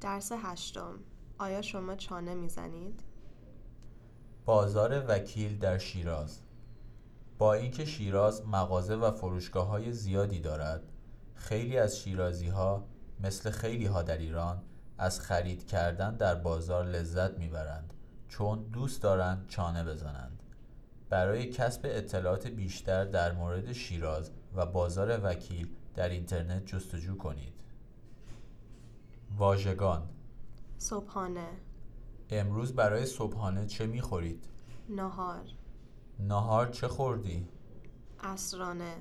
درس هشتم آیا شما چانه می‌زنید؟ بازار وکیل در شیراز. با اینکه شیراز مغازه و فروشگاه های زیادی دارد خیلی از شیرازی ها مثل خیلی ها در ایران از خرید کردن در بازار لذت می‌برند چون دوست دارند چانه بزنند. برای کسب اطلاعات بیشتر در مورد شیراز و بازار وکیل در اینترنت جستجو کنید. واژگان صبحانه. امروز برای صبحانه چه می‌خورید؟ نهار. نهار چه خوردی؟ اسرانه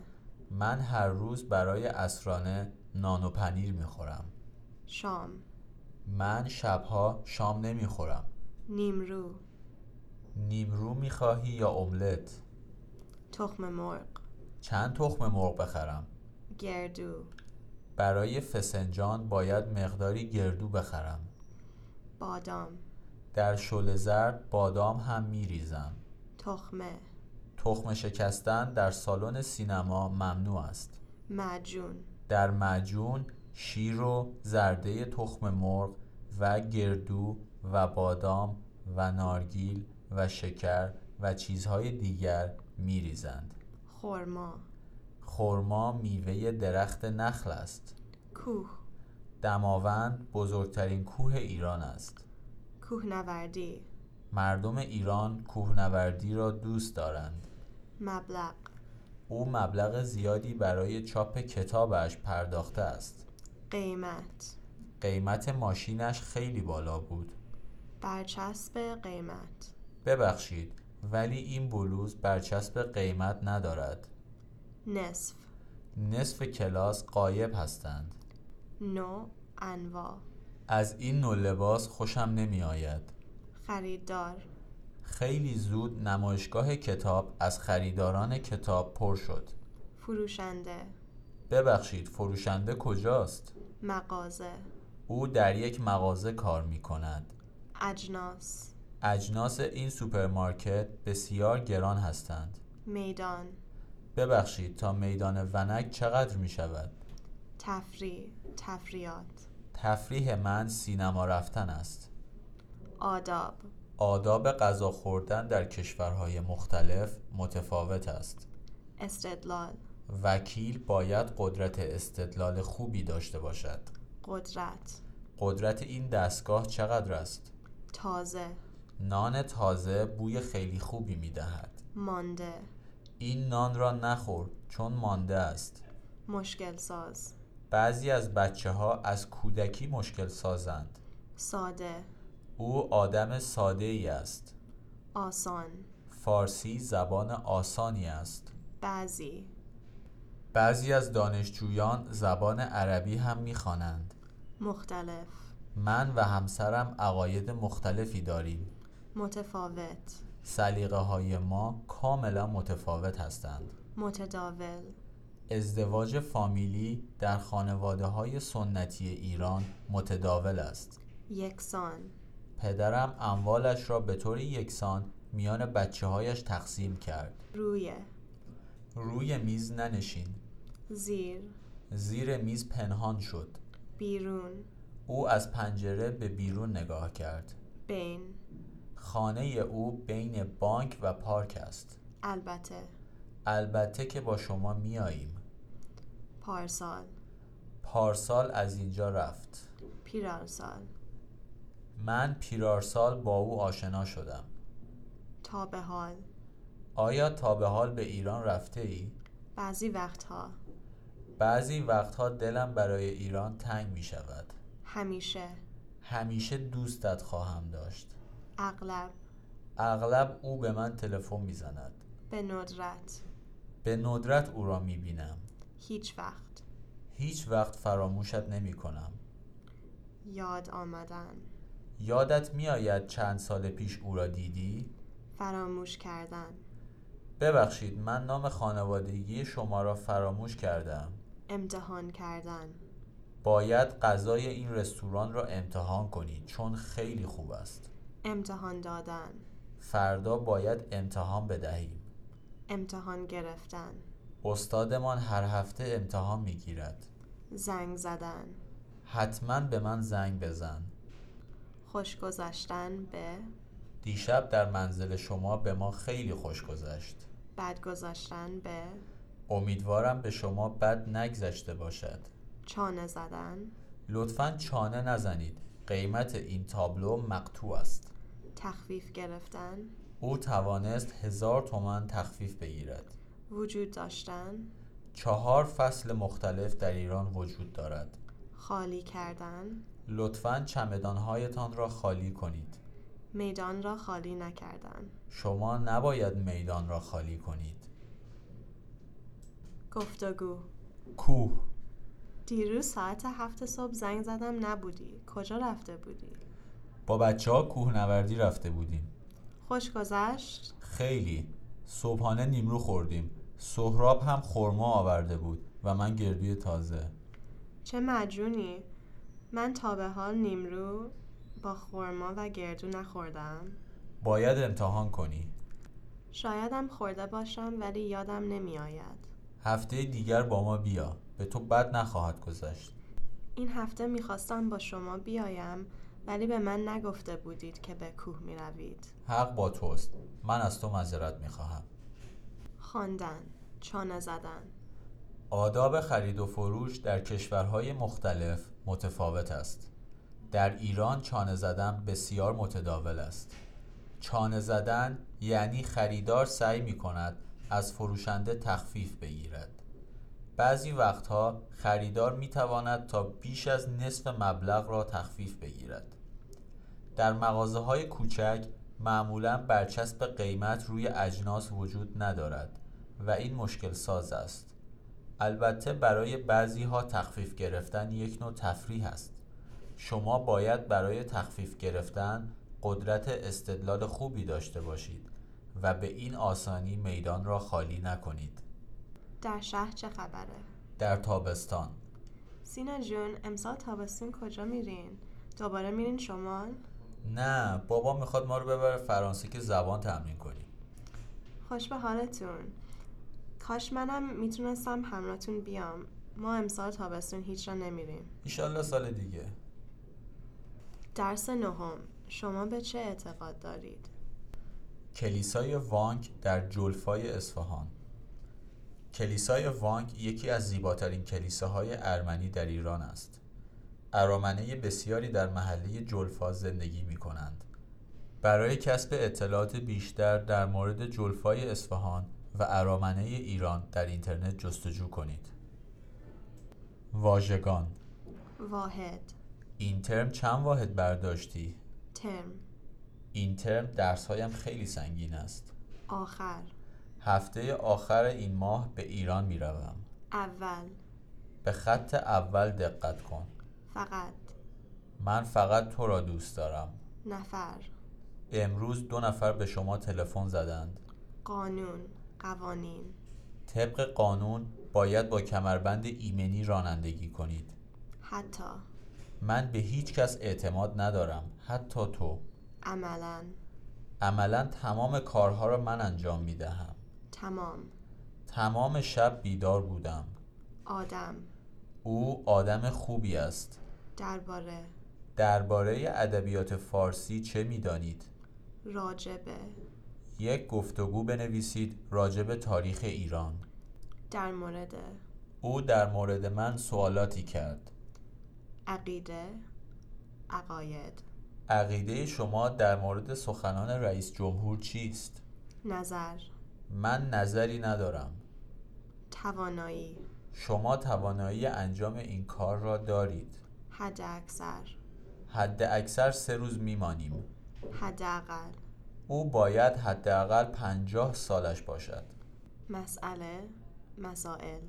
من هر روز برای اسرانه نان و پنیر می‌خورم. شام. من شبها شام نمی‌خورم. نیمرو نیمرو می‌خواهی یا املت؟ تخم مرغ. چند تخم مرغ بخرم؟ گردو. برای فسنجان باید مقداری گردو بخرم. بادام. در شل زرد بادام هم میریزم. تخمه. تخم شکستن در سالن سینما ممنوع است. معجون. در معجون شیر و زرده تخم مرغ و گردو و بادام و نارگیل و شکر و چیزهای دیگر میریزند. خرما. خرما میوه درخت نخل است. کوه. دماوند بزرگترین کوه ایران است. کوهنوردی. مردم ایران کوهنوردی را دوست دارند. مبلغ. او مبلغ زیادی برای چاپ کتابش پرداخته است. قیمت. قیمت ماشینش خیلی بالا بود. برچسب قیمت. ببخشید ولی این بلوز برچسب قیمت ندارد. نصف. نصف کلاس قایب هستند. نوع انواع. از این نوع لباس خوشم نمی آید خریدار. خیلی زود نمایشگاه کتاب از خریداران کتاب پر شد. فروشنده. ببخشید فروشنده کجاست؟ مغازه. او در یک مغازه کار می کند اجناس. اجناس این سوپرمارکت بسیار گران هستند. میدان. ببخشید تا میدان ونک چقدر می شود؟ تفریح تفریحات تفریح من سینما رفتن است. آداب. آداب غذا خوردن در کشورهای مختلف متفاوت است. استدلال. وکیل باید قدرت استدلال خوبی داشته باشد. قدرت. قدرت این دستگاه چقدر است؟ تازه. نان تازه بوی خیلی خوبی می دهد مانده. این نان را نخور چون مانده است. مشکل ساز بعضی از بچه ها از کودکی مشکل سازند. ساده. او آدم ساده ای است. آسان. فارسی زبان آسانی است. بعضی. بعضی از دانشجویان زبان عربی هم می‌خوانند. مختلف. من و همسرم عقاید مختلفی داریم. متفاوت. سلیقه های ما کاملا متفاوت هستند. متداول. ازدواج فامیلی در خانواده های سنتی ایران متداول است. یکسان. پدرم اموالش را به طور یکسان میان بچه هایش تقسیم کرد. روی. روی میز ننشین. زیر. زیر میز پنهان شد. بیرون. او از پنجره به بیرون نگاه کرد. بین. خانه او بین بانک و پارک است. البته. البته که با شما میاییم. پارسال. پارسال از اینجا رفت. پیرارسال. من پیرارسال با او آشنا شدم. تا به حال. آیا تا به حال به ایران رفته ای؟ بعضی وقتها. بعضی وقتها دلم برای ایران تنگ می شود. همیشه. همیشه دوستت خواهم داشت. اغلب. اغلب او به من تلفن می زند به ندرت. به ندرت او را می بینم هیچ وقت. هیچ وقت فراموشت نمی کنم. یاد آمدن. یادت می آید چند سال پیش او را دیدی؟ فراموش کردن. ببخشید من نام خانوادگی شما را فراموش کردم. امتحان کردن. باید غذای این رستوران را امتحان کنید چون خیلی خوب است. امتحان دادن. فردا باید امتحان بدهیم. امتحان گرفتن. استادمان هر هفته امتحان می گیرد زنگ زدن. حتما به من زنگ بزن. خوش گذشتن به؟ دیشب در منزل شما به ما خیلی خوش گذشت. بد گذشتن به؟ امیدوارم به شما بد نگذشته باشد. چانه زدن. لطفا چانه نزنید. قیمت این تابلو مقطوع است. تخفیف گرفتن. او توانست هزار تومن تخفیف بگیرد. وجود داشتن؟ چهار فصل مختلف در ایران وجود دارد. خالی کردن؟ لطفا چمدانهایتان را خالی کنید. میدان را خالی نکردن. شما نباید میدان را خالی کنید. گفتگو کوه. دیروز ساعت هفت صبح زنگ زدم نبودی. کجا رفته بودی؟ با بچه ها کوهنوردی رفته بودیم. خوش گذشت؟ خیلی. صبحانه نیمرو خوردیم. سهراب هم خورما آورده بود و من گردوی تازه. چه مجونی من تا به حال نیمرو با خورما و گردو نخوردم. باید امتحان کنی. شایدم خورده باشم ولی یادم نمی آید هفته دیگر با ما بیا. به تو بد نخواهد گذشت. این هفته می‌خواستم با شما بیایم. ولی به من نگفته بودید که به کوه می روید حق با توست. من از تو معذرت می‌خواهم. خواندن چانه زدن. آداب خرید و فروش در کشورهای مختلف متفاوت است. در ایران چانه زدن بسیار متداول است. چانه زدن یعنی خریدار سعی می کند از فروشنده تخفیف بگیرد. بعضی وقتها خریدار می تواند تا بیش از نصف مبلغ را تخفیف بگیرد. در مغازه های کوچک معمولا برچسب قیمت روی اجناس وجود ندارد و این مشکل ساز است البته برای بعضی ها تخفیف گرفتن یک نوع تفریح است شما باید برای تخفیف گرفتن قدرت استدلال خوبی داشته باشید و به این آسانی میدان را خالی نکنید در شهر چه خبره؟ در تابستان سینا جون امسال تابستون کجا میرین؟ دوباره میرین شمال؟ نه بابا می‌خواد ما رو ببره فرانسه که زبان تمرین کنیم. خوش به حالتون. کاش منم می‌تونستم همراهتون بیام. ما امسال تابستون هیچ را نمیریم. ایشالله سال دیگه. درس نهم. شما به چه اعتقاد دارید؟ کلیسای وانک در جلفای اصفهان. کلیسای وانگ یکی از زیباترین کلیساهای ارمنی در ایران است. ارامنه بسیاری در محله جلفا زندگی می کنند. برای کسب اطلاعات بیشتر در مورد جلفای اصفهان و ارامنه ایران در اینترنت جستجو کنید. واژگان واحد این ترم چند واحد برداشتی؟ ترم این ترم درس هایم خیلی سنگین است. آخر هفته آخر این ماه به ایران می روم. اول به خط اول دقت کن. فقط. من فقط تو را دوست دارم. نفر. امروز دو نفر به شما تلفن زدند. قانون. قوانین. طبق قانون باید با کمربند ایمنی رانندگی کنید. حتی. من به هیچ کس اعتماد ندارم. حتی تو. عملا. عملا تمام کارها را من انجام می دهم. تمام. تمام شب بیدار بودم. آدم. او آدم خوبی است. درباره درباره ادبیات فارسی چه می دانید؟ راجبه یک گفتگو بنویسید راجب تاریخ ایران. در مورد او در مورد من سوالاتی کرد. عقیده عقاید. عقیده شما در مورد سخنان رئیس جمهور چیست؟ نظر. من نظری ندارم. توانایی. شما توانایی انجام این کار را دارید. حد اکثر حد اکثر سه روز میمانیم. حداقل. او باید حداقل پنجاه سالش باشد. مسئله؟ مسائل.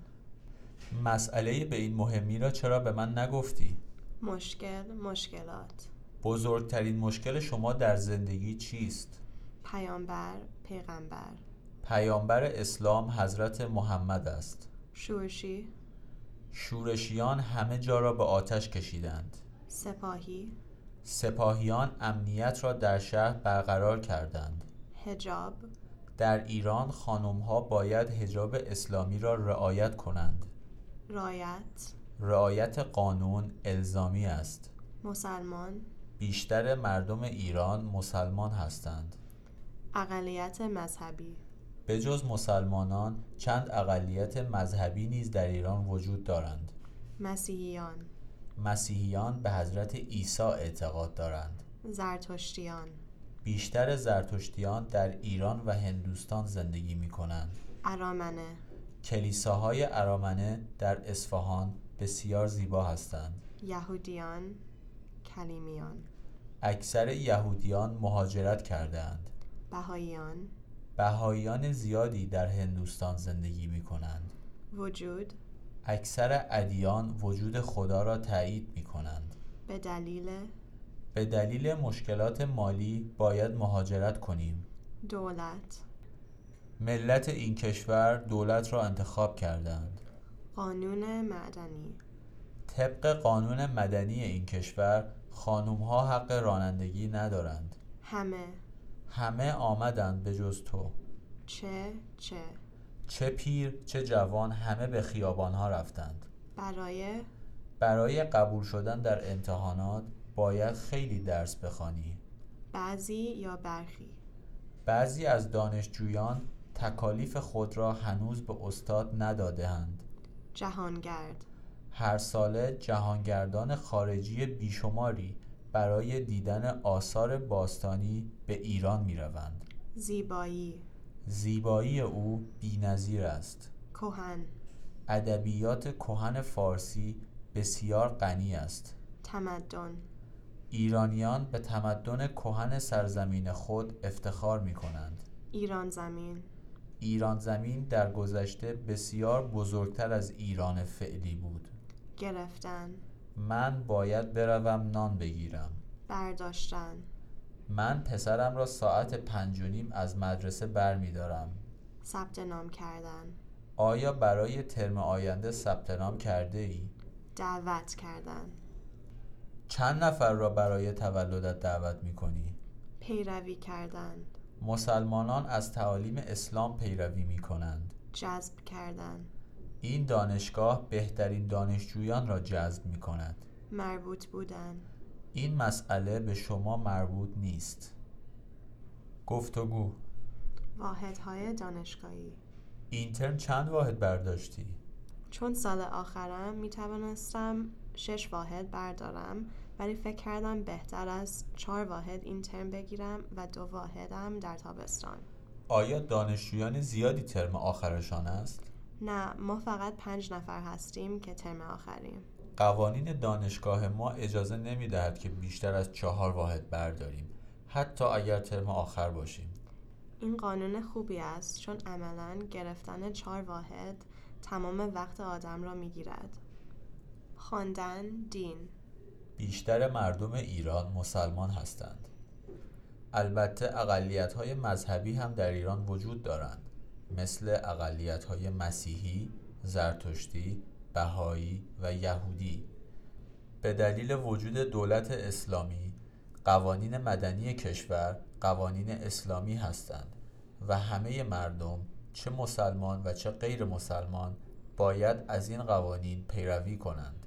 مسئله به این مهمی را چرا به من نگفتی؟ مشکل مشکلات. بزرگترین مشکل شما در زندگی چیست؟ پیامبر پیغمبر. پیامبر اسلام حضرت محمد است. شورشی. شورشیان همه جا را به آتش کشیدند. سپاهی. سپاهیان امنیت را در شهر برقرار کردند. هجاب در ایران خانمها باید حجاب اسلامی را رعایت کنند. رایت رعایت قانون الزامی است. مسلمان. بیشتر مردم ایران مسلمان هستند. اقلیت مذهبی. به جز مسلمانان چند اقلیت مذهبی نیز در ایران وجود دارند. مسیحیان. مسیحیان به حضرت عیسی اعتقاد دارند. زرتشتیان. بیشتر زرتشتیان در ایران و هندوستان زندگی می کنند ارامنه. کلیساهای ارامنه در اصفهان بسیار زیبا هستند. یهودیان. کلیمیان. اکثر یهودیان مهاجرت کردهاند. بهاییان. بهاییان زیادی در هندوستان زندگی می کنند وجود؟ اکثر ادیان وجود خدا را تایید می کنند به دلیل؟ به دلیل مشکلات مالی باید مهاجرت کنیم. دولت؟ ملت این کشور دولت را انتخاب کردند. قانون معدنی؟ طبق قانون مدنی این کشور خانوم ها حق رانندگی ندارند. همه؟ همه آمدند به جز تو. چه؟ چه؟ چه پیر چه جوان همه به خیابان ها رفتند. برای؟ برای قبول شدن در امتحانات باید خیلی درس بخوانی. بعضی یا برخی؟ بعضی از دانشجویان تکالیف خود را هنوز به استاد ندادهاند. جهانگرد. هر ساله جهانگردان خارجی بیشماری برای دیدن آثار باستانی به ایران می روند. زیبایی زیبایی او بینظیر است. کهن ادبیات کهن فارسی بسیار غنی است. تمدن ایرانیان به تمدن کهن سرزمین خود افتخار می کنند. ایران زمین ایران زمین در گذشته بسیار بزرگتر از ایران فعلی بود. گرفتن من باید بروم نان بگیرم. برداشتن من پسرم را ساعت پنج و نیم از مدرسه بر می دارم. ثبت نام کردن آیا برای ترم آینده ثبت نام کرده ای؟ دعوت کردن چند نفر را برای تولدت دعوت می کنی؟ پیروی کردن مسلمانان از تعالیم اسلام پیروی می کنند. جذب کردن این دانشگاه بهترین دانشجویان را جذب می کند. مربوط بودن این مسئله به شما مربوط نیست. گفتگو واحدهای دانشگاهی اینترن چند واحد برداشتی؟ چون سال آخرم می توانستم شش واحد بردارم ولی فکر کردم بهتر است چهار واحد این ترم بگیرم و دو واحدم در تابستان آیا دانشجویان زیادی ترم آخرشان است؟ نه ما فقط پنج نفر هستیم که ترم آخریم. قوانین دانشگاه ما اجازه نمی دهد که بیشتر از چهار واحد برداریم حتی اگر ترم آخر باشیم. این قانون خوبی است چون عملا گرفتن چهار واحد تمام وقت آدم را می گیرد خواندن دین. بیشتر مردم ایران مسلمان هستند. البته اقلیت های مذهبی هم در ایران وجود دارند. مثل اقلیت های مسیحی، زرتشتی، بهایی و یهودی. به دلیل وجود دولت اسلامی قوانین مدنی کشور قوانین اسلامی هستند و همه مردم چه مسلمان و چه غیر مسلمان باید از این قوانین پیروی کنند.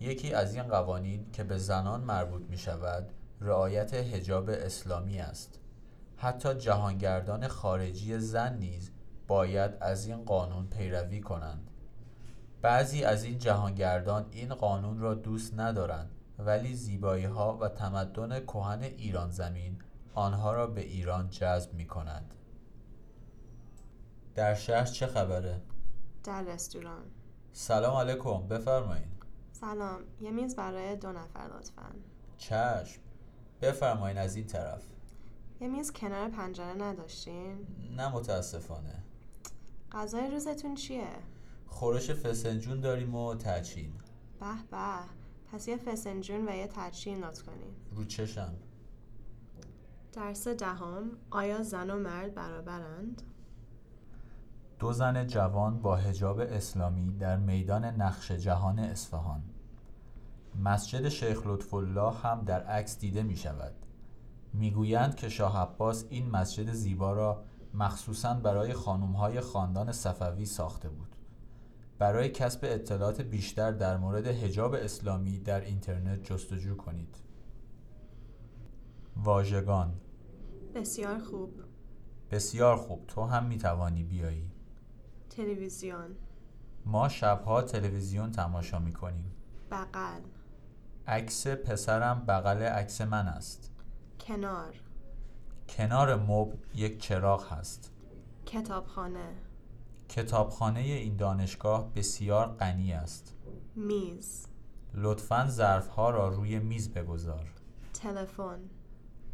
یکی از این قوانین که به زنان مربوط می شود رعایت حجاب اسلامی است. حتی جهانگردان خارجی زن نیز باید از این قانون پیروی کنند. بعضی از این جهانگردان این قانون را دوست ندارند ولی زیبایی ها و تمدن کهن ایران زمین آنها را به ایران جذب می کند در شهر چه خبره؟ در رستوران. سلام علیکم بفرمایید. سلام یه میز برای دو نفر لطفا. چشم بفرمایید از این طرف. یه میز کنار پنجره نداشتین؟ نه متاسفانه. غذای روزتون چیه؟ خورش فسنجون داریم و تچین به به پس یه فسنجون و یه تچین لطف کنین. رو چشم. درس دهم آیا زن و مرد برابرند؟ دو زن جوان با حجاب اسلامی در میدان نقش جهان اصفهان. مسجد شیخ لطف الله هم در عکس دیده می شود می‌گویند که شاه عباس این مسجد زیبا را مخصوصا برای خانمهای خاندان صفوی ساخته بود. برای کسب اطلاعات بیشتر در مورد حجاب اسلامی در اینترنت جستجو کنید. واژگان بسیار خوب. بسیار خوب. تو هم می توانی بیایی. تلویزیون ما شبها تلویزیون تماشا می کنیم بغل عکس پسرم بغل عکس من است. کنار کنار مبل یک چراغ هست. کتابخانه. کتابخانه این دانشگاه بسیار غنی است. میز. لطفا ظرفها را روی میز بگذار. تلفن.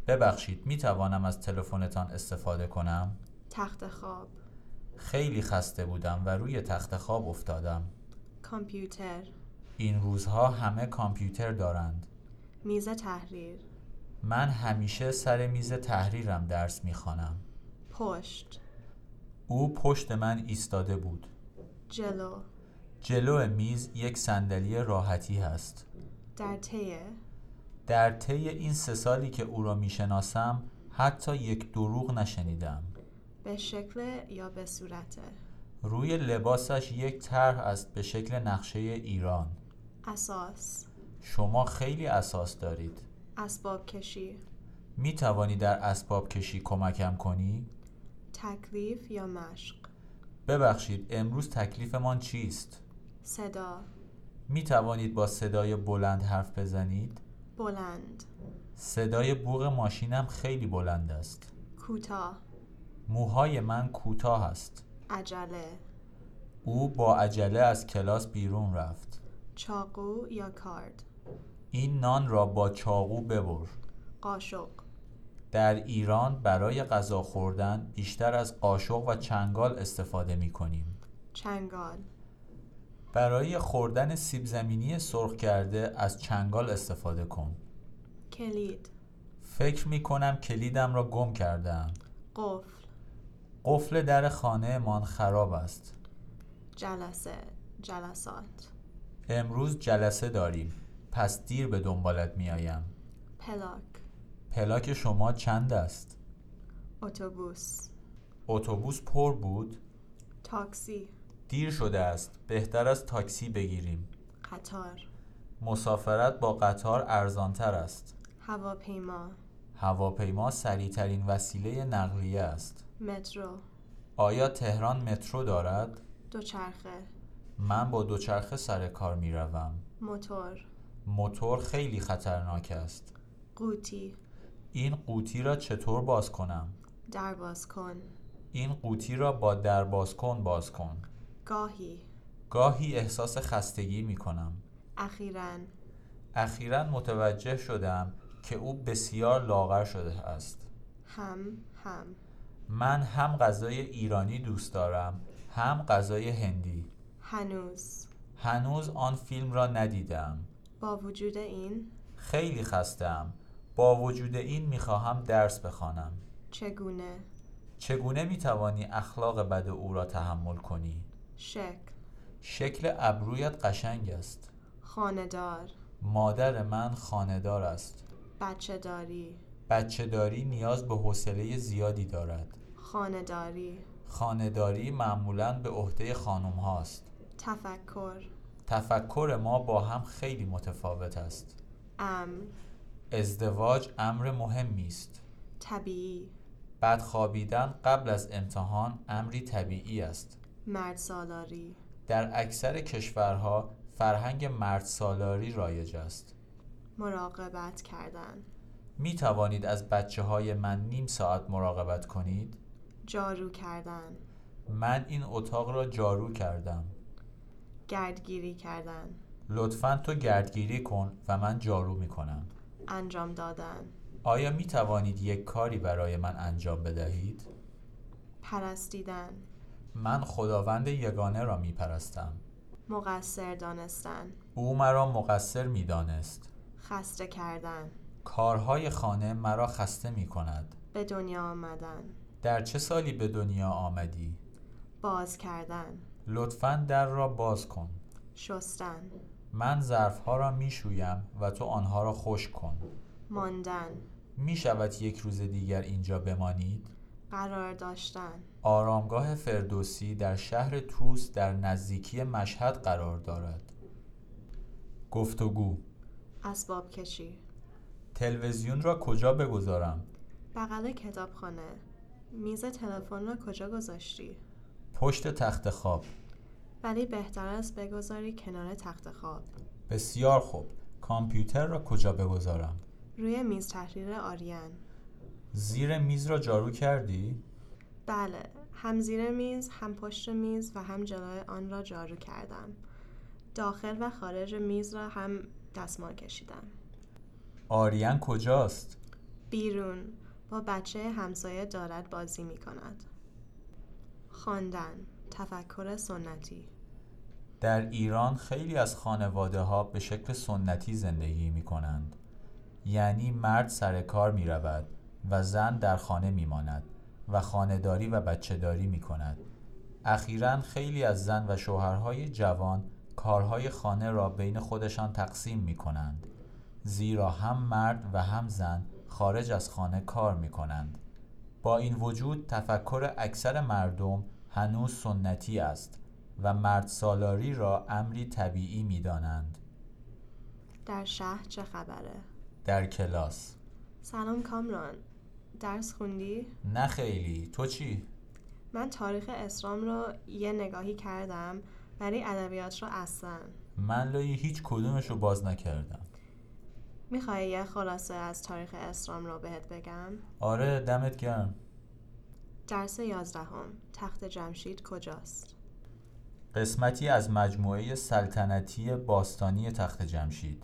ببخشید می توانم از تلفنتان استفاده کنم؟ تخت خواب. خیلی خسته بودم و روی تخت خواب افتادم. کامپیوتر. این روزها همه کامپیوتر دارند. میز تحریر. من همیشه سر میز تحریرم درس می‌خوانم. پشت. او پشت من ایستاده بود. جلو. جلو میز یک صندلی راحتی هست. در طی. در طی این سه سالی که او را می‌شناسم حتی یک دروغ نشنیدم. به شکل یا به صورت؟ روی لباسش یک طرح است به شکل نقشه ایران. اساس. شما خیلی اساس دارید. اسباب کشی می توانی در اسباب کشی کمکم کنی؟ تکلیف یا مشق؟ ببخشید امروز تکلیفمان چیست؟ صدا. می توانید با صدای بلند حرف بزنید؟ بلند. صدای بوغ ماشینم خیلی بلند است. کوتاه. موهای من کوتاه است. عجله. او با عجله از کلاس بیرون رفت. چاقو یا کارد؟ این نان را با چاقو ببر. قاشق. در ایران برای غذا خوردن بیشتر از قاشق و چنگال استفاده می کنیم. چنگال. برای خوردن سیب زمینی سرخ کرده از چنگال استفاده کن. کلید. فکر می کنم کلیدم را گم کردم. قفل. قفل در خانه من خراب است. جلسه. جلسات. امروز جلسه داریم. پس دیر به دنبالت می آیم پلاک. پلاک شما چند است؟ اتوبوس. اتوبوس پر بود؟ تاکسی. دیر شده است. بهتر از تاکسی بگیریم. قطار. مسافرت با قطار ارزانتر است. هواپیما. هواپیما سریعترین وسیله نقلیه است. مترو. آیا تهران مترو دارد؟ دوچرخه. من با دوچرخه سر کار می روم. موتور. موتور خیلی خطرناک است. قوطی این قوطی را چطور باز کنم؟ در باز کن این قوطی را با در باز کن باز کن. گاهی گاهی احساس خستگی می کنم. اخیرا اخیرا متوجه شدم که او بسیار لاغر شده است. هم هم من هم غذای ایرانی دوست دارم هم غذای هندی. هنوز هنوز آن فیلم را ندیدم. با وجود این خیلی خستم. با وجود این می‌خواهم درس بخوانم. چگونه چگونه می‌توانی اخلاق بد او را تحمل کنی؟ شکل شکل ابرویت قشنگ است. خاندار مادر من خانهدار است. بچه داری بچه داری نیاز به حوصله زیادی دارد. خانداری خانهداری معمولا به عهده خانم هاست. تفکر تفکر ما با هم خیلی متفاوت است. امر ازدواج امر مهمی است. طبیعی بعد خوابیدن قبل از امتحان امری طبیعی است. مرد سالاری در اکثر کشورها فرهنگ مرد سالاری رایج است. مراقبت کردن می توانید از بچه های من نیم ساعت مراقبت کنید؟ جارو کردن من این اتاق را جارو کردم. گردگیری کردن لطفا تو گردگیری کن و من جارو می کنم. انجام دادن آیا می توانید یک کاری برای من انجام بدهید؟ پرستیدن من خداوند یگانه را می پرستم. مقصر دانستن او مرا مقصر می دانست. خسته کردن کارهای خانه مرا خسته می کند. به دنیا آمدن در چه سالی به دنیا آمدی؟ باز کردن لطفا در را باز کن. شستن من ظرفها را می شویم و تو آنها را خشک کن. ماندن می شود یک روز دیگر اینجا بمانید؟ قرار داشتن آرامگاه فردوسی در شهر توس در نزدیکی مشهد قرار دارد. گفتگو اسباب کشی تلویزیون را کجا بگذارم؟ بغل کتابخانه میز تلفن را کجا گذاشتی پشت تخت خواب. ولی بهتر است بگذاری کنار تخت خواب بسیار خوب. کامپیوتر را کجا بگذارم؟ روی میز تحریر آریان زیر میز را جارو کردی؟ بله هم زیر میز هم پشت میز و هم جلوی آن را جارو کردم داخل و خارج میز را هم دستمال کشیدم آریان کجاست؟ بیرون با بچه همسایه دارد بازی می کند خواندن تفکر سنتی در ایران خیلی از خانواده ها به شکل سنتی زندگی می کنند. یعنی مرد سر کار می رود و زن در خانه می ماند و خانهداری و بچهداری می کند. اخیرا خیلی از زن و شوهرهای جوان کارهای خانه را بین خودشان تقسیم می کنند. زیرا هم مرد و هم زن خارج از خانه کار می کنند. با این وجود تفکر اکثر مردم هنوز سنتی است و مرد سالاری را امری طبیعی می دانند. در شهر چه خبره؟ در کلاس. سلام کامران. درس خوندی؟ نه خیلی. تو چی؟ من تاریخ اسلام رو یه نگاهی کردم ولی ادبیات رو اصلا. من لای هیچ کدومش رو باز نکردم. می‌خوای یه خلاصه از تاریخ اسلام رو بهت بگم؟ آره دمت گرم. درس یازدهم تخت جمشید کجاست؟ قسمتی از مجموعه سلطنتی باستانی تخت جمشید.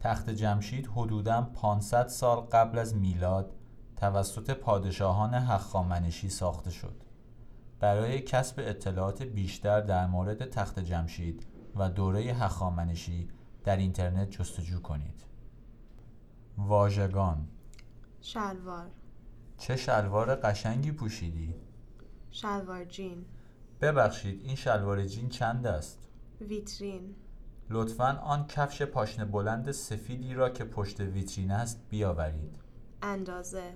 تخت جمشید حدوداً 500 سال قبل از میلاد توسط پادشاهان هخامنشی ساخته شد. برای کسب اطلاعات بیشتر در مورد تخت جمشید و دوره هخامنشی در اینترنت جستجو کنید. واژگان. شلوار. چه شلوار قشنگی پوشیدی؟ شلوار جین. ببخشید این شلوار جین چند است؟ ویترین. لطفا آن کفش پاشنه بلند سفیدی را که پشت ویترین است بیاورید. اندازه.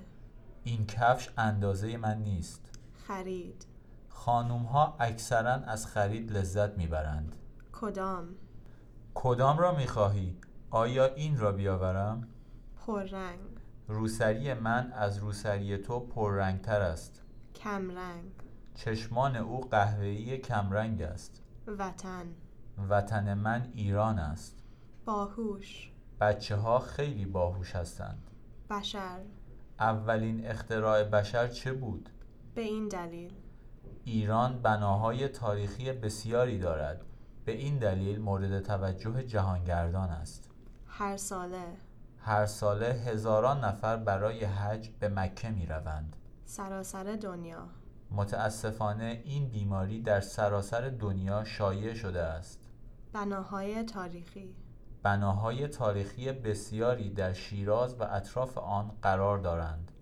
این کفش اندازه من نیست. خرید. خانوم ها اکثرا از خرید لذت می‌برند. کدام؟ کدام را می‌خواهی؟ آیا این را بیاورم؟ پررنگ. روسری من از روسری تو پررنگتر است. کمرنگ. چشمان او قهوه‌ای کمرنگ است. وطن. وطن من ایران است. باهوش. بچه ها خیلی باهوش هستند. بشر. اولین اختراع بشر چه بود؟ به این دلیل. ایران بناهای تاریخی بسیاری دارد. به این دلیل مورد توجه جهانگردان است. هر ساله. هر ساله هزاران نفر برای حج به مکه می روند سراسر دنیا. متاسفانه این بیماری در سراسر دنیا شایع شده است. بناهای تاریخی. بناهای تاریخی بسیاری در شیراز و اطراف آن قرار دارند.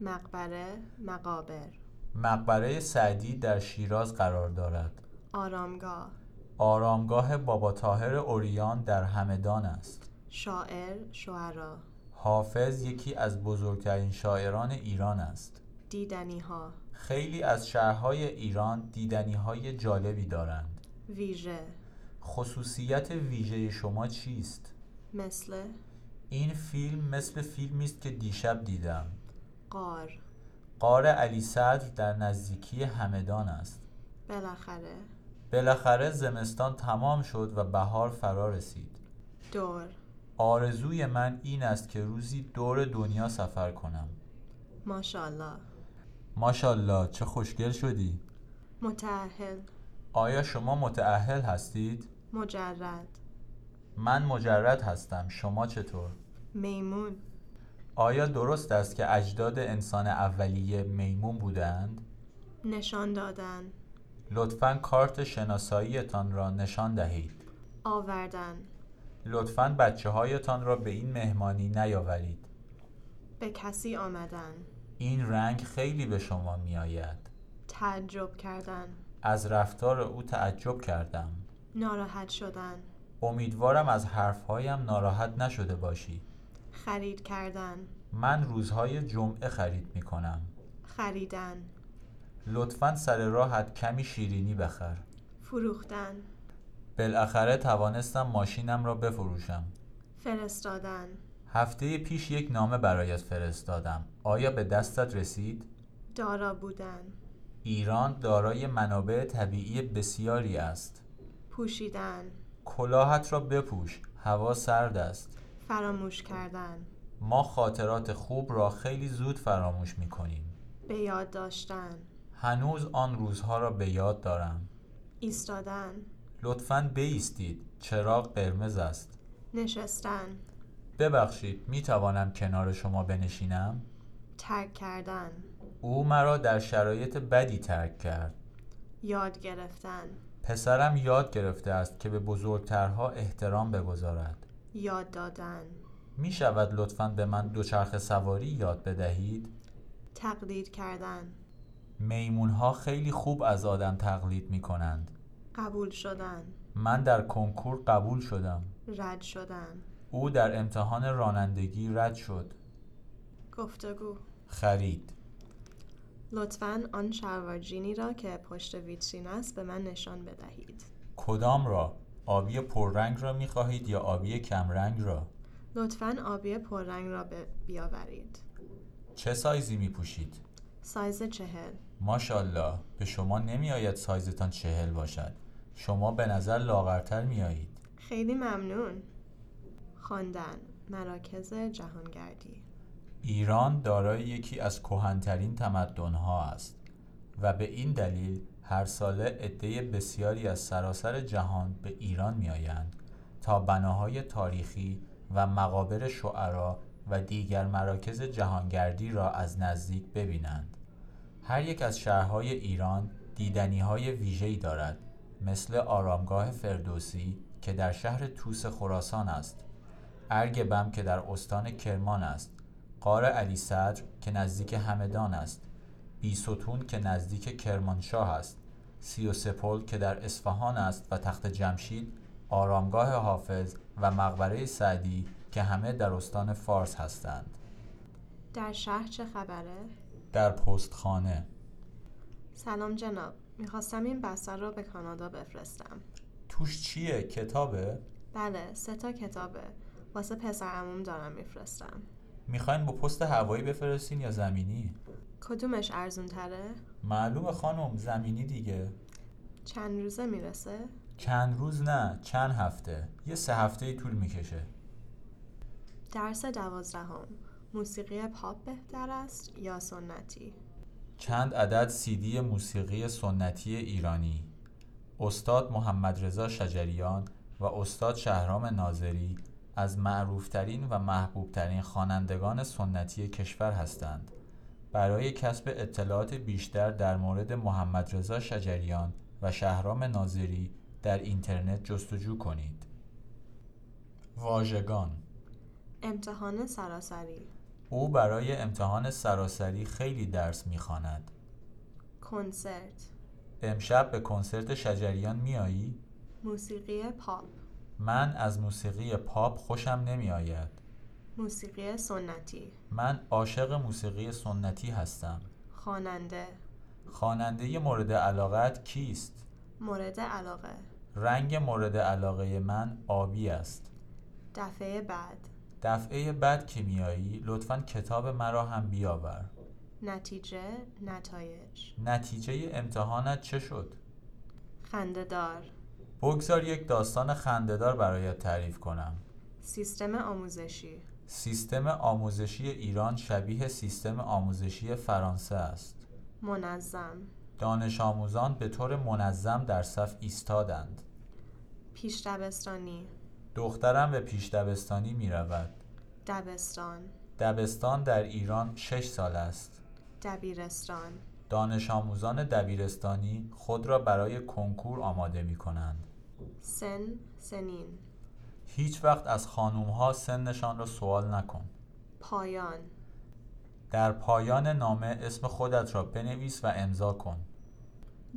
مقبره مقابر. مقبره سعدی در شیراز قرار دارد. آرامگاه. آرامگاه بابا طاهر اوریان در همدان است. شاعر شعرا. حافظ یکی از بزرگترین شاعران ایران است. دیدنی ها خیلی از شهرهای ایران دیدنی های جالبی دارند. ویژه. خصوصیت ویژه شما چیست؟ مثل؟ این فیلم مثل فیلمی است که دیشب دیدم. قار. قار علی صدر در نزدیکی همدان است. بالاخره. بالاخره زمستان تمام شد و بهار فرا رسید. دور. آرزوی من این است که روزی دور دنیا سفر کنم. ماشاءالله. ماشاءالله چه خوشگل شدی. متعهل آیا شما متعهل هستید؟ مجرد. من مجرد هستم. شما چطور؟ میمون. آیا درست است که اجداد انسان اولیه میمون بودند؟ نشان دادن. لطفا کارت شناساییتان را نشان دهید. آوردن. لطفا بچه هایتان را به این مهمانی نیاورید. به کسی آمدن. این رنگ خیلی به شما می آید تعجب کردن. از رفتار او تعجب کردم. ناراحت شدن. امیدوارم از حرفهایم ناراحت نشده باشی. خرید کردن. من روزهای جمعه خرید می کنم خریدن. لطفا سر راحت کمی شیرینی بخر. فروختن. بالاخره توانستم ماشینم را بفروشم. فرستادن. هفته پیش یک نامه برایت فرستادم. آیا به دستت رسید؟ دارا بودن. ایران دارای منابع طبیعی بسیاری است. پوشیدن. کلاهت را بپوش. هوا سرد است. فراموش کردن. ما خاطرات خوب را خیلی زود فراموش می کنیم به یاد داشتن. هنوز آن روزها را به یاد دارم. ایستادن. لطفا بایستید چراغ قرمز است. نشستن. ببخشید می توانم کنار شما بنشینم؟ ترک کردن. او مرا در شرایط بدی ترک کرد. یاد گرفتن. پسرم یاد گرفته است که به بزرگترها احترام بگذارد. یاد دادن. می شود لطفا به من دوچرخه سواری یاد بدهید؟ تقلید کردن. میمون ها خیلی خوب از آدم تقلید می کنند قبول شدن. من در کنکور قبول شدم. رد شدن. او در امتحان رانندگی رد شد. گفتگو. خرید. لطفا آن شلوار جینی را که پشت ویترین است به من نشان بدهید. کدام را؟ آبی پررنگ را می خواهید یا آبی کمرنگ را؟ لطفا آبی پررنگ را بیاورید. چه سایزی می پوشید؟ سایز چهل. ماشاءالله به شما نمی آید سایزتان چهل باشد. شما به نظر لاغرتر می آیید خیلی ممنون. خواندن مراکز جهانگردی. ایران دارای یکی از کهنترین تمدن‌ها است و به این دلیل هر ساله عده بسیاری از سراسر جهان به ایران می‌آیند تا بناهای تاریخی و مقابر شعرا و دیگر مراکز جهانگردی را از نزدیک ببینند. هر یک از شهرهای ایران دیدنی‌های ویژه‌ای دارد مثل آرامگاه فردوسی که در شهر توس خراسان است. ارگبم که در استان کرمان است. قار علی صدر که نزدیک همدان است. بیستون که نزدیک کرمانشاه است. سی و سپل که در اصفهان است و تخت جمشید آرامگاه حافظ و مقبره سعدی که همه در استان فارس هستند. در شهر چه خبره؟ در پستخانه. سلام جناب. می‌خواستم این بستر را به کانادا بفرستم. توش چیه؟ کتابه؟ بله سه تا کتابه. واسه پسر عموم دارم میفرستم. می‌خواین با پست هوایی بفرستین یا زمینی؟ کدومش ارزون تره؟ معلوم خانم زمینی دیگه. چند روزه می‌رسه؟ چند روز نه چند هفته. یه سه هفته ای طول می‌کشه. درس دوازدهم. موسیقی پاپ بهتر است یا سنتی؟ چند عدد سیدی موسیقی سنتی ایرانی استاد محمد رضا شجریان و استاد شهرام ناظری از معروفترین و محبوبترین خوانندگان سنتی کشور هستند. برای کسب اطلاعات بیشتر در مورد محمد رضا شجریان و شهرام ناظری در اینترنت جستجو کنید. واژگان امتحان سراسری او برای امتحان سراسری خیلی درس می‌خواند. کنسرت امشب به کنسرت شجریان میایی؟ موسیقی پاپ من از موسیقی پاپ خوشم نمی آید. موسیقی سنتی من عاشق موسیقی سنتی هستم. خواننده خواننده مورد علاقت کیست؟ مورد علاقه رنگ مورد علاقه من آبی است. دفعه بعد دفعه بعد که میایی لطفا کتاب مرا هم بیاور. نتیجه نتایج نتیجه امتحانت چه شد؟ خندهدار بگذار یک داستان خندهدار برایت تعریف کنم. سیستم آموزشی سیستم آموزشی ایران شبیه سیستم آموزشی فرانسه است. منظم دانش آموزان به طور منظم در صف ایستادند. پیش دبستانی دخترم به پیش دبستانی می رود. دبستان دبستان در ایران شش سال است. دبیرستان دانش آموزان دبیرستانی خود را برای کنکور آماده می کنند. سن سنین هیچ وقت از خانوم ها سنشان را سوال نکن. پایان در پایان نامه اسم خودت را بنویس و امضا کن.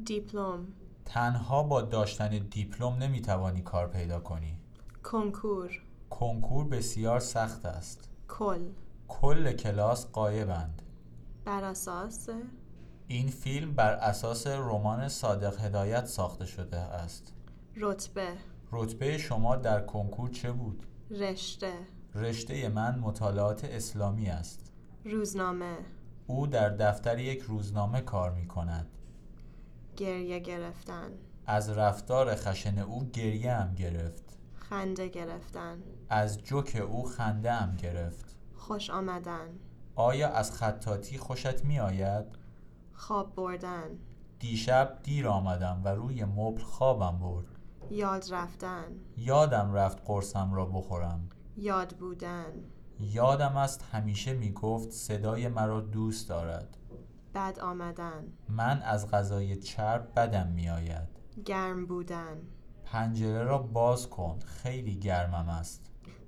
دیپلم تنها با داشتن دیپلم نمی توانی کار پیدا کنی. کنکور کنکور بسیار سخت است. کل کل کلاس قایبند. بر اساس این فیلم بر اساس رمان صادق هدایت ساخته شده است. رتبه رتبه شما در کنکور چه بود؟ رشته رشته من مطالعات اسلامی است. روزنامه او در دفتر یک روزنامه کار می کند. گریه گرفتن از رفتار خشن او گریه هم گرفت. خنده گرفتن از جوک او خنده هم گرفت. خوش آمدن آیا از خطاطی خوشت می آید؟ خواب بردن دیشب دیر آمدم و روی مبل خوابم برد. یاد رفتن یادم رفت قرصم را بخورم. یاد بودن یادم است همیشه می گفت صدای مرا دوست دارد. بد آمدن من از غذای چرب بدم می آید. گرم بودن پنجره را باز کن خیلی گرمم است.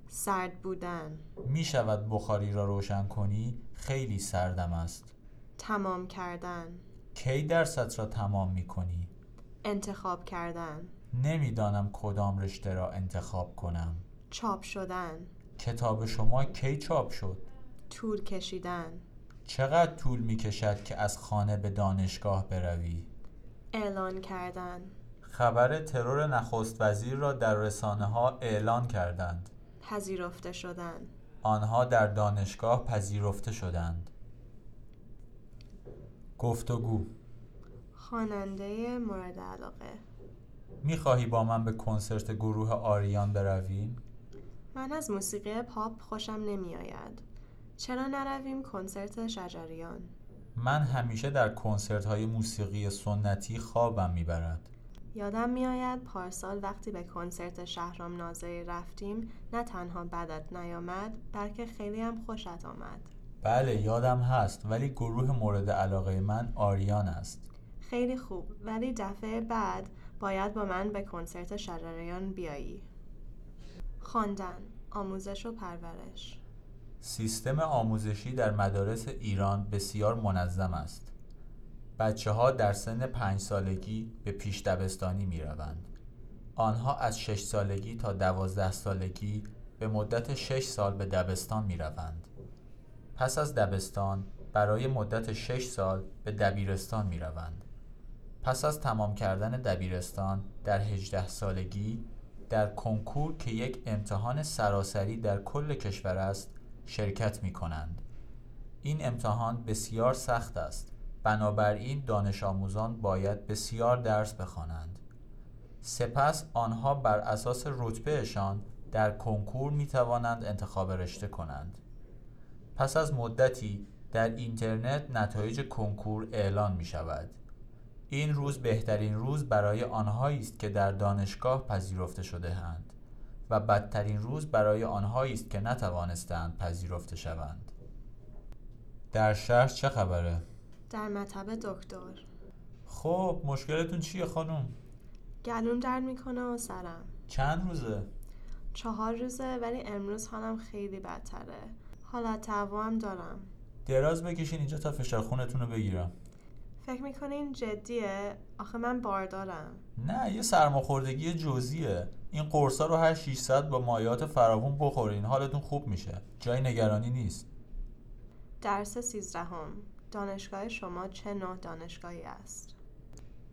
سرد بودن می شود بخاری را روشن کنی؟ خیلی سردم است. تمام کردن کی درست را تمام می کنی؟ انتخاب کردن نمی‌دانم کدام رشته را انتخاب کنم. چاپ شدن کتاب شما کی چاپ شد؟ طول کشیدن چقدر طول می کشد که از خانه به دانشگاه بروی؟ اعلان کردن خبر ترور نخست وزیر را در رسانه ها اعلان کردند. پذیرفته شدن آنها در دانشگاه پذیرفته شدند. گفتگو خواننده مورد علاقه می‌خواهی با من به کنسرت گروه آریان برویم؟ من از موسیقی پاپ خوشم نمی آید چرا نرویم کنسرت شجریان من همیشه در کنسرت های موسیقی سنتی خوابم می‌برد. یادم میآید پارسال وقتی به کنسرت شهرام ناظری رفتیم نه تنها بدت نیامد بلکه خیلی هم خوشت آمد بله یادم هست ولی گروه مورد علاقه من آریان است. خیلی خوب ولی دفعه بعد باید با من به کنسرت شجریان بیایی خواندن آموزش و پرورش سیستم آموزشی در مدارس ایران بسیار منظم است. بچه ها در سن پنج سالگی به پیش دبستانی می روند. آنها از شش سالگی تا دوازده سالگی به مدت شش سال به دبستان می روند. پس از دبستان برای مدت شش سال به دبیرستان می روند. پس از تمام کردن دبیرستان در هجده سالگی در کنکور که یک امتحان سراسری در کل کشور است شرکت می کنند. این امتحان بسیار سخت است بنابراین دانش آموزان باید بسیار درس بخوانند. سپس آنها بر اساس رتبهشان در کنکور می توانند انتخاب رشته کنند. پس از مدتی در اینترنت نتایج کنکور اعلان می شود. این روز بهترین روز برای آنهایی است که در دانشگاه پذیرفته شده اند و بدترین روز برای آنهایی است که نتوانستند پذیرفته شوند. در شهر چه خبره؟ در مطب دکتر. خب مشکلتون چیه خانم؟ گلون درد می‌کنه و سرم. چند روزه؟ چهار روزه ولی امروز حالم خیلی بدتره. حالت هم دارم. دراز بکشین اینجا تا فشار خونتون رو بگیرم. فکر می‌کنین جدیه؟ آخه من باردارم. نه یه سرماخوردگی جزئیه. این قرصا رو هر 6 ساعت با مایات فراوون بخورین حالتون خوب میشه. جای نگرانی نیست. درس سیزدهم. دانشگاه شما چه نوع دانشگاهی است؟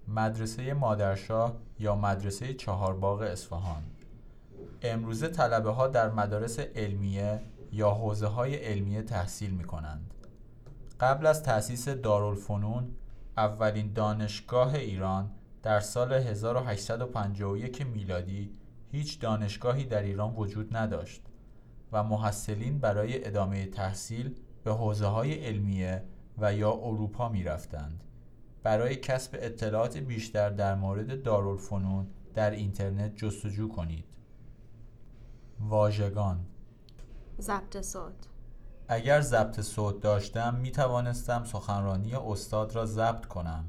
مدرسه مادرشاه یا مدرسه چهارباغ اصفهان امروزه طلبه ها در مدارس علمیه یا حوزه های علمیه تحصیل می کنند. قبل از تأسیس دارالفنون اولین دانشگاه ایران در سال 1851 میلادی هیچ دانشگاهی در ایران وجود نداشت و محصلین برای ادامه تحصیل به حوزه های علمیه و یا اروپا می رفتند. برای کسب اطلاعات بیشتر در مورد دارالفنون در اینترنت جستجو کنید. واژگان ضبط صوت اگر ضبط صوت داشتم می توانستم سخنرانی استاد را ضبط کنم.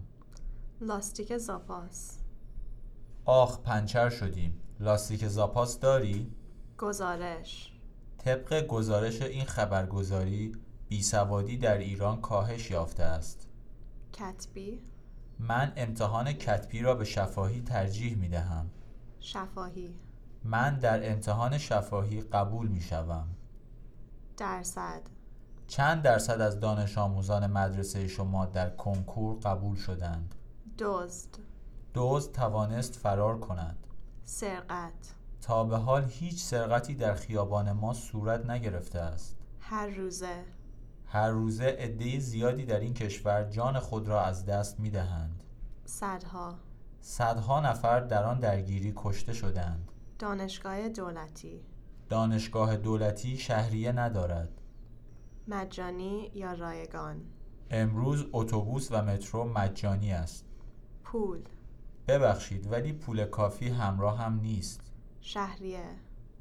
لاستیک زاپاس آخ پنچر شدیم. لاستیک زاپاس داری؟ گزارش طبق گزارش این خبرگزاری بیسوادی در ایران کاهش یافته است. کتبی من امتحان کتبی را به شفاهی ترجیح می دهم. شفاهی من در امتحان شفاهی قبول می شوم. درصد چند درصد از دانش آموزان مدرسه شما در کنکور قبول شدند؟ دزد دزد توانست فرار کند. سرقت تا به حال هیچ سرقتی در خیابان ما صورت نگرفته است. هر روزه هر روزه عده زیادی در این کشور جان خود را از دست می دهند. صدها صدها نفر در آن درگیری کشته شدند. دانشگاه دولتی دانشگاه دولتی شهریه ندارد. مجانی یا رایگان امروز اتوبوس و مترو مجانی است. پول ببخشید ولی پول کافی همراه هم نیست. شهریه